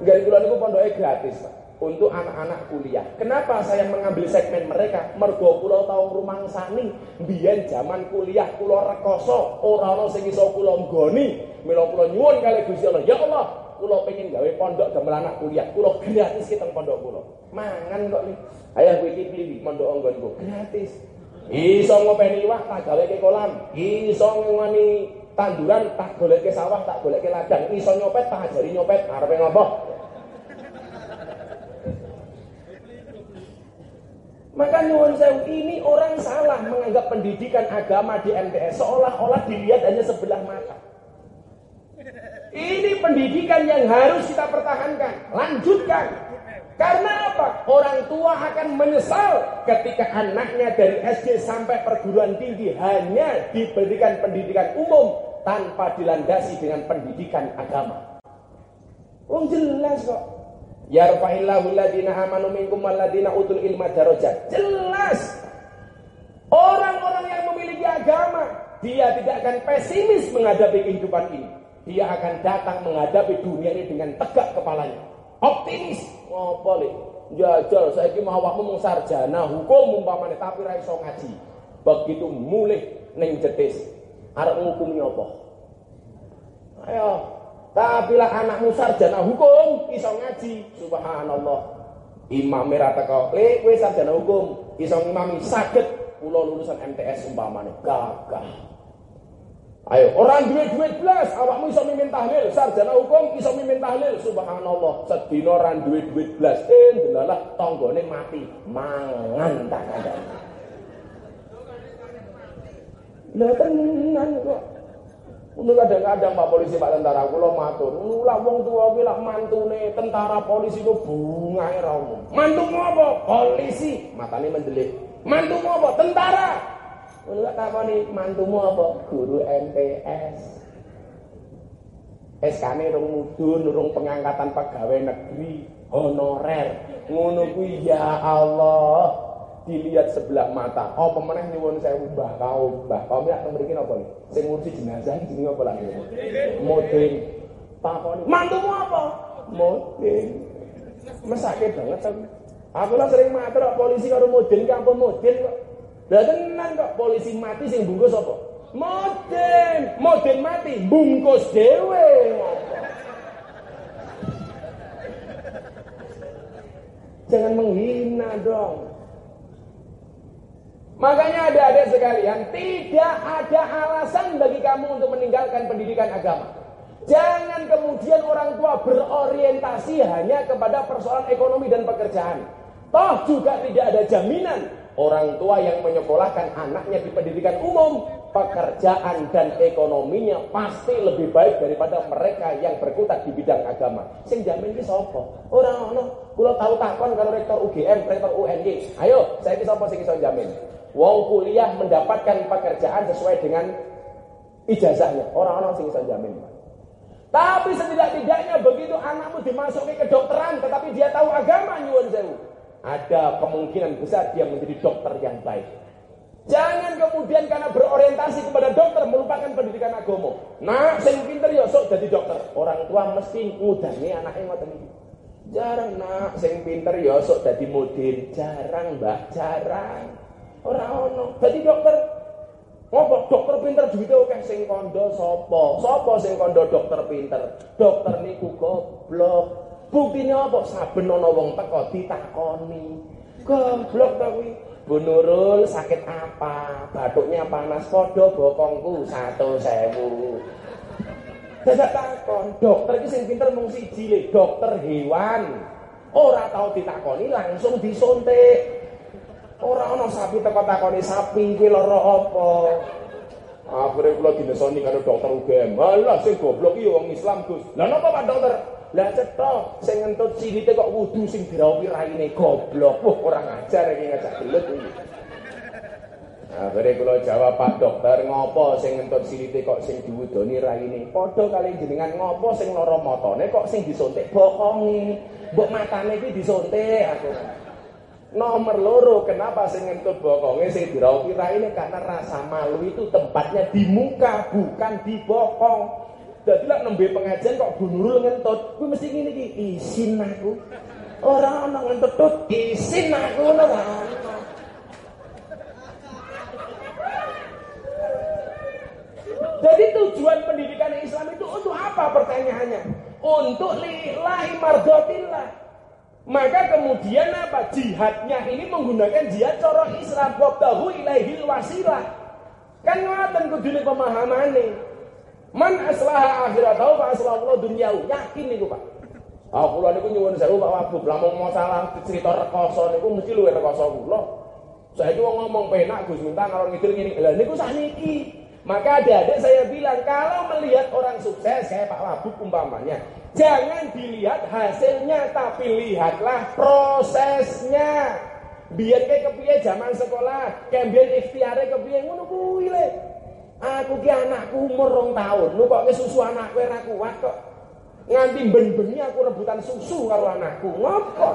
Enggak kula niku pondoke gratis, Pak. Untuk anak-anak kuliah. Kenapa saya mengambil segmen mereka? Mergo kula tau rumangsani biyen zaman kuliah kula rekoso, ora ana sing iso kula nggoni. Mila kula nyuwun kali Gusti Allah, ya Allah, kula pengen gawe pondok damel anak kuliah. Kula gratis ke pondok kula. Mangan kok nih. Ayah kowe iki pilih pondok nggonku gratis. Iso ngopeni iwak tak gawe ke kolam. Iso ngwani tanduran tak golek ke sawah, tak golek ke ladang. Iso nyopet tak ajari nyopet. Arepe ngopo? Maka nyuwun sewu ini orang salah menganggap pendidikan agama di MTS seolah-olah dilihat hanya sebelah mata. Ini pendidikan yang harus kita pertahankan, lanjutkan. Karena apa? Orang tua akan menyesal ketika anaknya dari SD sampai perguruan tinggi hanya diberikan pendidikan umum tanpa dilandasi dengan pendidikan agama. Oh jelas kok. Yarfa'illahu alladhina amanu minkum walladhina utul ilma darajat. Jelas. Orang-orang yang memiliki agama, dia tidak akan pesimis menghadapi kehidupan ini. Dia akan datang menghadapi dunia ini dengan tegak kepalanya optimis. Ngopo le jajal saiki mau awakmu mung sarjana hukum umpamane tapi ra iso ngaji. Begitu mulih ning jetis. Arep ngukumi apa? Ayo. Tapi lah anakmu sarjana hukum iso ngaji. Subhanallah. Imam merah teko. Le kowe sarjana hukum iso ngimami saged kula lulusan MTS umpamane. Gagah Ayo, orang duit duit belas, awakmu iso mimin tahlil, sarjana hukum iso mimin tahlil, subhanallah, sedina orang duit duit belas, eh, delalah tonggone mati, mangan tak ada. Lah tenan kok. Untuk kadang-kadang Pak Polisi Pak Tentara kula matur, lah wong tua kuwi lak mantune tentara polisi ku bungae ra umum. Mantumu apa? Polisi, matane mendelik. Mantumu apa? Tentara. Kula takoni mantumu apa? Guru MTS. SK-ne rung mudun, rung pengangkatan pegawai negeri honorer. Ngono kuwi ya Allah. Dilihat sebelah mata. Oh, pemenang nyuwun saya ubah kau, mbah kau nek mriki napa nih? Sing ngurusi jenazah iki jenenge apa lagi? Moding. Takoni, mantumu apa? Moding. Mesake banget aku. Aku lah sering matur polisi karo modin kampung modin kok. Lah tenan kok polisi mati sing bungkus apa? Modin, modin mati bungkus dhewe. Jangan menghina dong. Makanya ada adik sekalian, tidak ada alasan bagi kamu untuk meninggalkan pendidikan agama. Jangan kemudian orang tua berorientasi hanya kepada persoalan ekonomi dan pekerjaan. Toh juga tidak ada jaminan orang tua yang menyekolahkan anaknya di pendidikan umum, pekerjaan dan ekonominya pasti lebih baik daripada mereka yang berkutat di bidang agama. Sing jamin iki sapa? Ora ono. Kula tahu takon kalau rektor UGM, rektor UNY. Ayo, saya iki sapa sing iso jamin? Wong kuliah mendapatkan pekerjaan sesuai dengan ijazahnya. Orang-orang sing iso jamin. Tapi setidak-tidaknya begitu anakmu dimasuki ke dokteran tetapi dia tahu agama nyuwun sewu. Ada kemungkinan besar dia menjadi dokter yang baik. Jangan kemudian karena berorientasi kepada dokter melupakan pendidikan agama. Nah, sing pinter ya sok jadi dokter. Orang tua mesti ngudani anaknya ngoten iki. Jarang nak sing pinter ya sok jadi modin. Jarang, Mbak, jarang. Ora ono. Dadi dokter Apa dokter pinter duwite akeh sing kandha sapa? Sapa sing kandha dokter pinter? Dokter niku goblok. Buktine apa? Saben ana wong teko ditakoni. Goblok ta kuwi. Bu Nurul sakit apa? Batuknya panas padha bokongku 100.000. Dadak takon, dokter iki sing pinter mung siji le, dokter hewan. Ora tau ditakoni langsung disuntik. Ora ana sapi teko takoni sapi iki lara apa. Akhire kula dinesoni karo dokter UGM. Halah sing goblok iki wong Islam, Gus. Lah napa Pak Dokter? Lah cetha sing ngentut silite kok wudu sing dirawi raine goblok. Wah, ora ngajar iki ngajak gelut iki. Akhire kula jawab Pak Dokter, ngopo sing ngentut silite kok sing diwudoni raine? Padha kali jenengan ngopo sing lara matane kok sing disuntik bokonge. Mbok matane iki disuntik aku. Nomor loro, kenapa saya ngentut bokongnya saya diraupi ini karena rasa malu itu tempatnya di muka bukan di bokong. Jadi lah nembe pengajian kok bunurul ngentut, gue mesti gini ki isin aku. Orang orang ngentut tuh isin aku orang. Jadi tujuan pendidikan Islam itu untuk apa pertanyaannya? Untuk lillahi mardotillah maka kemudian apa? Jihadnya ini menggunakan jihad coro Islam. Wabtahu ilaihil wasilah. Kan ngoten kudune pemahamane. Man aslaha akhiratahu fa aslahu dunyahu. Yakin niku, Pak. Ah kula niku nyuwun sewu Pak Wabub, lamun masalah cerita rekoso niku mesti luwih rekoso kula. Saya juga ngomong penak Gus minta kalau ngidul gini. Lah niku sakniki. Maka adik-adik saya bilang kalau melihat orang sukses kayak Pak Wabub umpamanya, Jangan dilihat hasilnya, tapi lihatlah prosesnya. Biar kayak kepiye zaman sekolah, biar ikhtiare kepiye ngono kuwi. Aku ki anakku umur rong tahun, lu kok susu anakku ora kuat kok. Nganti ben-bengi aku rebutan susu karo anakku. Ngopo?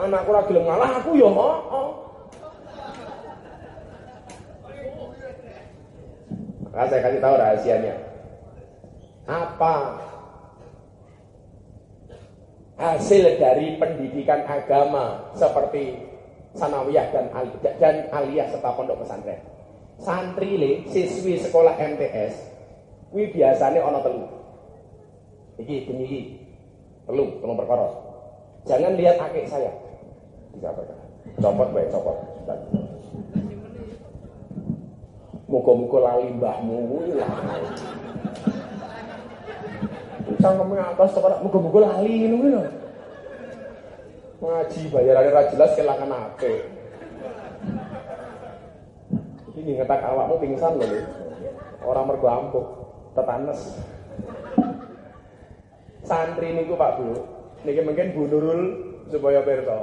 Anakku ora gelem ngalah, aku ya oh. Maka saya kasih tahu rahasianya. Apa hasil dari pendidikan agama seperti sanawiyah dan dan aliyah serta pondok pesantren. Santri le, siswi sekolah MTS, kuwi biasanya ono telu. Iki bunyi iki. Telu, telu perkara. Jangan lihat akik saya. Bisa apa? Copot baik, copot. Muka-muka lali mbahmu lah. cangkeme atas tekan muga-muga lali ngono lho. Ngaji bayarane ra jelas kelangan. Ngetak awakmu pingsan lho. Orang mergo ampuh, tetanes. Santri niku Pak Bu, niki mungkin Bu Nurul supaya pirsa.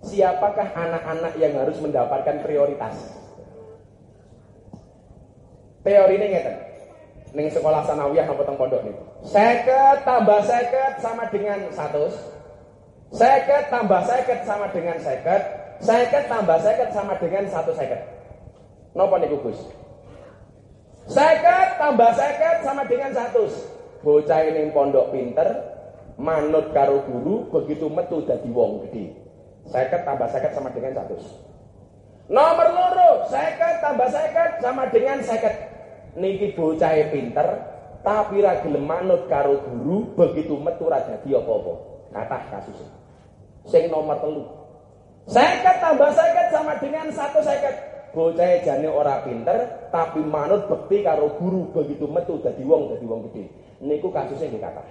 Siapakah anak-anak yang harus mendapatkan prioritas? Teori ini ngeten. Ning sekolah sanawiyah apa teng pondok niku. Seket tambah seket sama dengan satu. Seket tambah seket sama dengan seket. Seket tambah seket sama dengan satu seket. Nopo nih Gus? Seket tambah seket sama dengan satu. Bocah ini pondok pinter, manut karo guru begitu metu dadi wong gede. Seket tambah seket sama dengan satu. Nomor loro, seket tambah seket sama dengan seket. Niki bocah pinter, tapi ra manut karo guru begitu metu ra dadi apa-apa. Kathah kasus. Sing nomor telu. Seket tambah seket sama dengan satu seket. Bocah jane ora pinter, tapi manut bekti karo guru begitu metu dadi wong dadi wong gede. Niku kasusnya nggih kathah.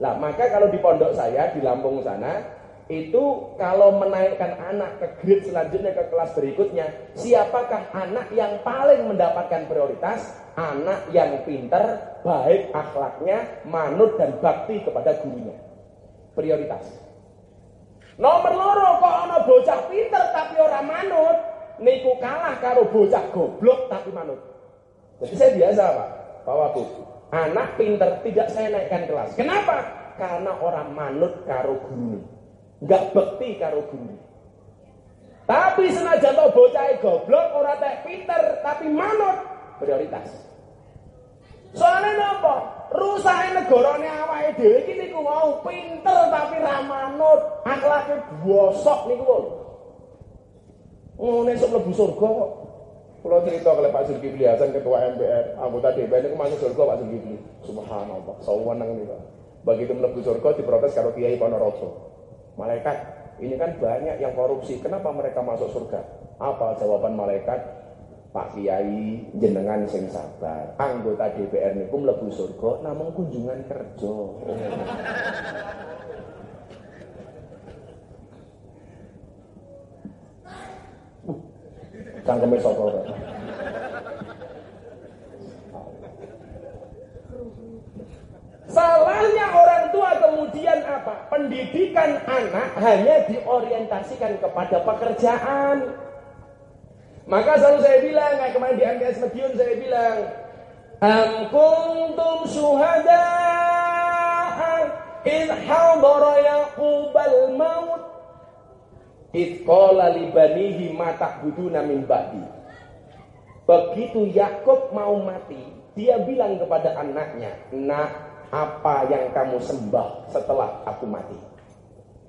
Lah maka kalau di pondok saya di Lampung sana itu kalau menaikkan anak ke grade selanjutnya ke kelas berikutnya, siapakah anak yang paling mendapatkan prioritas? Anak yang pinter, baik akhlaknya, manut dan bakti kepada gurunya. Prioritas. Nomor loro kok ana bocah pinter tapi orang manut, niku kalah karo bocah goblok tapi manut. Jadi saya biasa Pak, Pak Wagub. Anak pinter tidak saya naikkan kelas. Kenapa? Karena orang manut karo guru. Enggak bekti karo guru. Tapi senajan to bocah goblok ora tek pinter tapi manut prioritas. Soalnya napa? Rusake negarane awake dhewe iki niku mau pinter tapi ra manut, akhlake bosok niku. Ngene sok mlebu surga kok. Kalau cerita kalau Pak Zulkifli Hasan ketua MPR, anggota DPR ini masuk surga Pak Zulkifli. Subhanallah, sawenang nih Pak. Begitu melebu surga diprotes kalau Kiai Ponorogo. Malaikat, ini kan banyak yang korupsi. Kenapa mereka masuk surga? Apa jawaban malaikat? Pak Kiai jenengan sing sabar. Anggota DPR niku mlebu surga namung kunjungan kerja. Cangkeme sapa ora? Salahnya orang tua kemudian apa? Pendidikan anak hanya diorientasikan kepada pekerjaan. Maka selalu saya bilang, kayak kemarin di MKS Medion saya bilang, Am kuntum syuhada in hadara maut Itqala libanihi mata buduna min ba'di. Begitu Yakub mau mati, dia bilang kepada anaknya, "Nak, apa yang kamu sembah setelah aku mati?"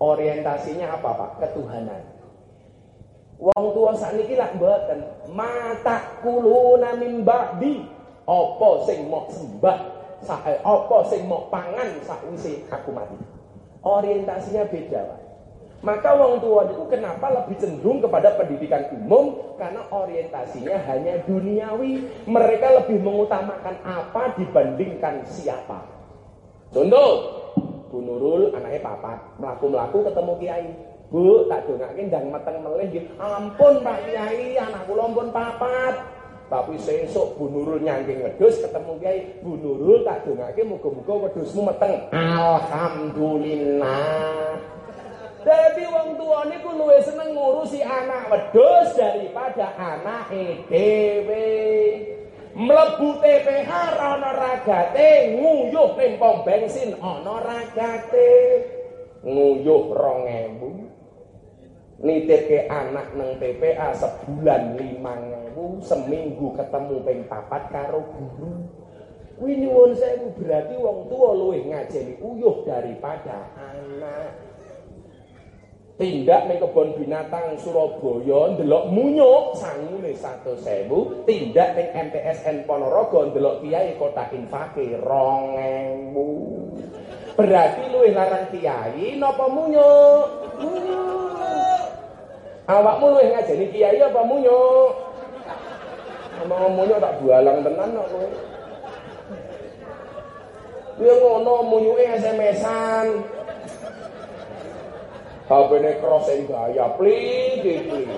Orientasinya apa, Pak? Ketuhanan. Wong tua sakniki lak mboten, mata kuluna min ba'di. Apa sing mau sembah, sae apa sing mau pangan sakwise aku mati. Orientasinya beda, Pak. Maka wong tua itu kenapa lebih cenderung kepada pendidikan umum? Karena orientasinya hanya duniawi. Mereka lebih mengutamakan apa dibandingkan siapa. Contoh, Bu Nurul anaknya papat, melaku-melaku ketemu kiai. Bu, tak dongake dan meteng melih. Ampun Pak Kiai, anakku lompon papat. Tapi sesuk Bu Nurul nyangking wedhus ketemu kiai, Bu Nurul tak dongake muga-muga wedhusmu meteng. Alhamdulillah. Jadi wong tua niku luwih seneng ngurusi anak wedhus daripada anak dhewe. Mlebu TPH ana ragate, nguyuh ning pom bensin ana ragate. Nguyuh 2000. Nitipke anak nang TPA sebulan 5000, seminggu ketemu ping papat karo guru. Kuwi nyuwun sewu berarti wong tua luwih ngajeni uyuh daripada anak. Tindak ning kebon binatang Surabaya ndelok munyuk sangune 100.000 tindak ning MTSN Ponorogo ndelok kiai kota infake 2000 berarti luwih larang kiai napa munyuk? Awakmu luwih ngajeni kiai apa munyuk? Ngomong munyuk tak bualang tenan kok kowe. Kuwi ngono munyuke SMS-an. HP-ne crossing gaya pling pling.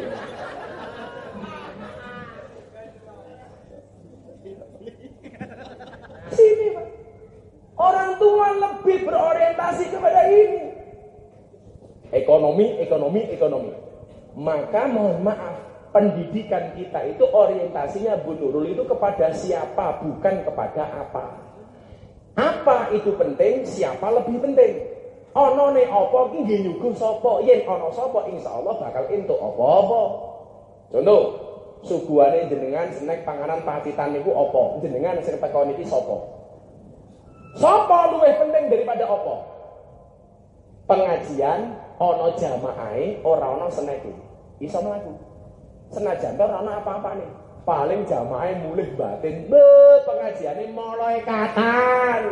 Sini Pak. Orang tua lebih berorientasi kepada ini. Ekonomi, ekonomi, ekonomi. Maka mohon maaf, pendidikan kita itu orientasinya Bu Nurul itu kepada siapa, bukan kepada apa. Apa itu penting, siapa lebih penting. Ana ne apa ki nggih nyuguh sapa? Yen ana sapa insyaallah bakal entuk apa-apa. Contoh, suguhane jenengan snack panganan pacitan niku apa? Jenengan sing teko niki sapa? Sapa luwih penting daripada apa? pengajian ana jamaahe ora ana seneke. Iso mlaku. Senajan ora ana apa-apane. Paling jamaahe mulih batin, be pengajiane mulai katan.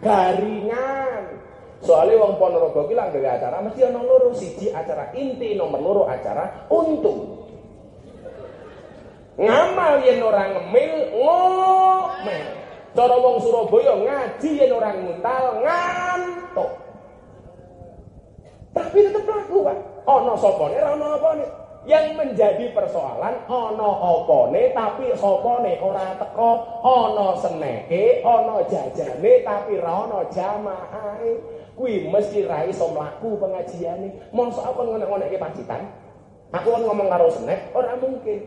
Garingan. Soalnya wong Ponorogo ki lak acara mesti ana loro, siji acara inti, nomor loro acara untung. Ngamal yen ora ngemil, ngomel. Cara wong Surabaya ngaji yen ora nguntal, ngantuk. Tapi tetap laku, Pak. Ana sapane ora ana apane. Yang menjadi persoalan ana apane tapi sapane ora teko, ana seneke, ana jajane tapi ora ana. Kuwi mesti ra iso mlaku pengajiane. Mosok apa ngonek-ngonekke pacitan? Aku ngomong karo senek, ora mungkin.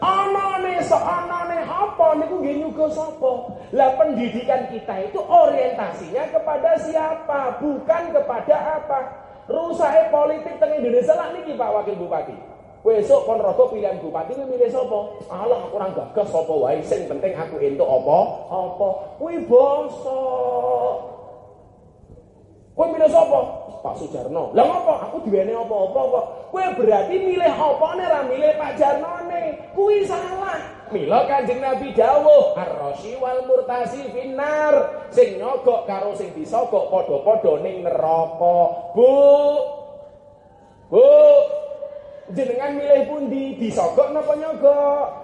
Anane so anane apa niku nggih nyuga sapa? Lah pendidikan kita itu orientasinya kepada siapa, bukan kepada apa. Rusake politik teng Indonesia lah niki Pak Wakil Bupati. Besok Ponorogo pilihan bupati ini milih sapa? Allah aku ora gagas sapa wae, sing penting aku entuk apa? Apa? Kuwi bosok. Kowe milih sapa? Pak Sujarno. Lah ngopo? Aku diwene apa-apa kok. Kowe berarti milih opone ra milih Pak Jarnone. Kuwi salah. Mila Kanjeng Nabi dawuh, "Ar-rasyi wal murtasi finnar." Sing nyogok karo sing disogok padha-padha ning neraka. Bu. Bu. Jenengan milih pundi? Disogok napa nyogok?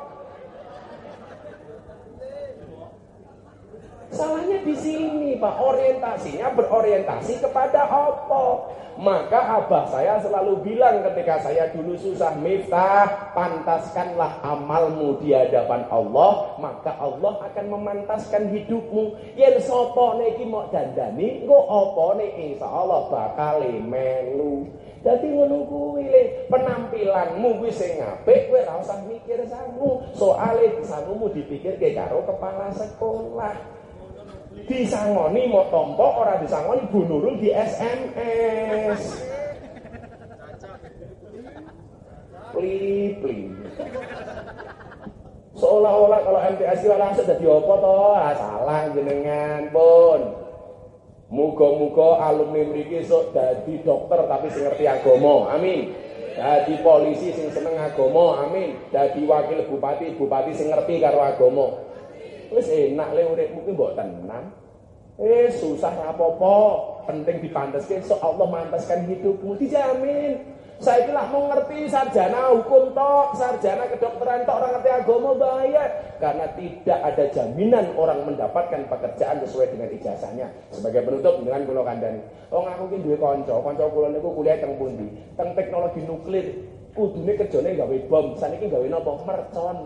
Salahnya di sini, Pak. Orientasinya berorientasi kepada apa? Maka abah saya selalu bilang ketika saya dulu susah miftah, pantaskanlah amalmu di hadapan Allah, maka Allah akan memantaskan hidupmu. Yen sapa iki mau dandani, engko apa insya Allah bakal melu. Jadi ngono kuwi le penampilanmu kuwi sing apik kowe ora usah mikir sangu. Soale sangumu dipikirke karo kepala sekolah disangoni mau tompo orang disangoni Bu Nurul di SMS pli pli seolah-olah kalau MTS itu langsung jadi apa toh ah, salah jenengan pun. Muga-muga alumni mriki sok dadi dokter tapi sing ngerti agama. Amin. Dadi polisi sing seneng agama. Amin. Dadi wakil bupati bupati sing ngerti karo agama. Wis enak le uripmu ki mbok tenang. Eh susah apa-apa, penting dipanteske so Allah mantaskan hidupmu dijamin. Saya telah mengerti sarjana hukum tok, sarjana kedokteran tok orang ngerti agama bahaya karena tidak ada jaminan orang mendapatkan pekerjaan sesuai dengan ijazahnya. Sebagai penutup dengan kula kandhani. Wong aku ki duwe kanca, kanca kula niku kuliah teng pundi? Teng teknologi nuklir. Kudune kerjane gawe bom, saniki gawe napa? Mercon.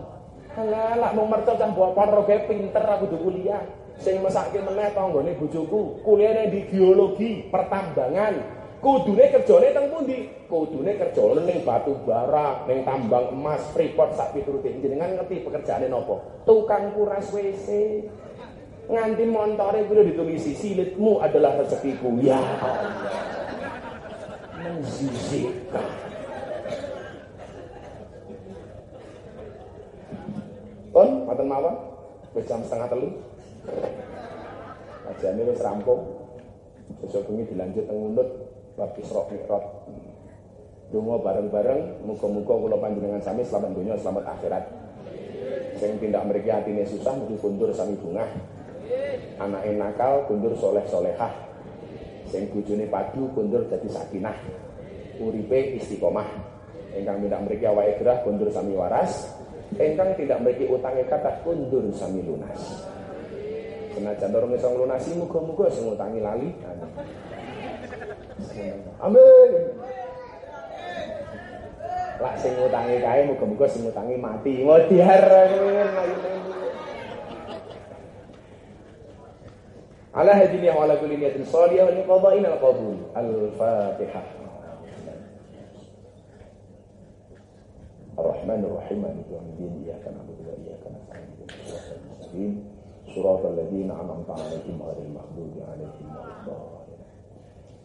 Alah, lak mau mercon cah mbok roge pinter aku kuliah. Sing mesake meneh tanggane bojoku, kuliahne di geologi, pertambangan. Kudune kerjane teng pundi? Kudune kerjane ning batu bara, ning tambang emas, freeport sak piturute. Jenengan ngerti pekerjaane napa? Tukang kuras WC. Nganti montore kuwi ditulisi silitmu adalah rezekiku. Ya. Menzizikkan. Kon, maten mawon. Wis jam setengah telu. Kajiane wis rampung. Besok bengi dilanjut teng Unut bab Isra Mi'raj. Bareng-bareng muga-muga kula panjenengan sami selamat dunia selamat akhirat. Sing tindak mriki atine susah mugi kundur sami bungah. Anake nakal kundur soleh solehah. Sing bojone padu kundur dadi sakinah. Uripe istiqomah. Ingkang tindak mriki awake gerah kundur sami waras. Ingkang tidak mriki utange kathah kundur sami lunas. Senajan dorong iso nglunasi muga-muga sing ngutangi lali. Amin. Lak sing ngutangi kae muga-muga sing ngutangi mati. Ngodiar Ala hadini wa ala kulli niyatin salihah wa qada'in al-qabul. Al-Fatihah. الرحمن الرحيم مالك يوم الدين اياك نعبد واياك نستعين صراط الذين أنعمت عليهم غير المغضوب عليهم ولا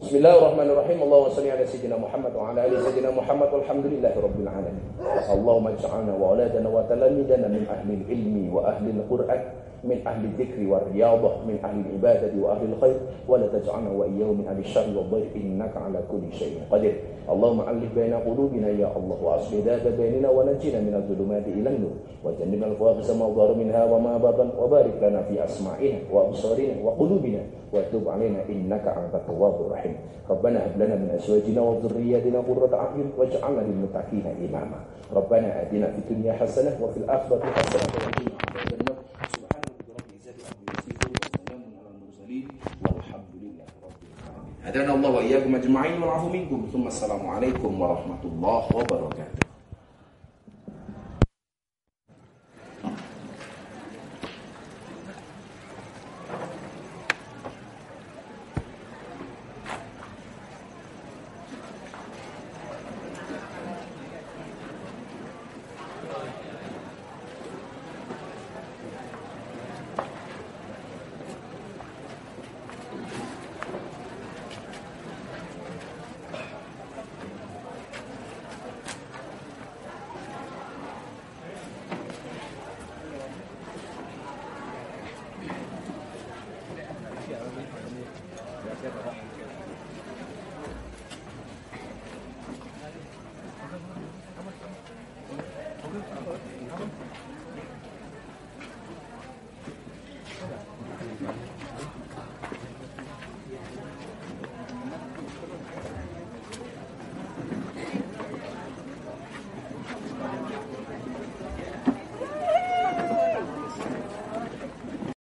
بسم الله الرحمن الرحيم اللهم صل على سيدنا محمد وعلى ال سيدنا محمد والحمد لله رب العالمين اللهم اجعلنا واولادنا وتلاميذنا من أهل العلم واهل القران من أهل الذكر والرياضة من أهل العبادة وأهل الخير ولا تجعلنا وإياه من أهل الشر والضير إنك على كل شيء قدير اللهم ألف بين قلوبنا يا الله وأصلح ذات بيننا ونجنا من الظلمات إلى النور وجنبنا الفواحش ما ظهر منها وما بطن وبارك لنا في أسماعنا وأبصارنا وقلوبنا وتب علينا إنك أنت التواب الرحيم ربنا هب لنا من أزواجنا وذرياتنا قرة أعين واجعلنا للمتقين إماما ربنا آتنا في الدنيا حسنة وفي الآخرة حسنة وقنا عذاب النار سبحان ربك رب العزة عما يصفون وسلام على المرسلين والحمد لله رب العالمين هدانا الله وإياكم أجمعين والعفو منكم ثم السلام عليكم ورحمة الله وبركاته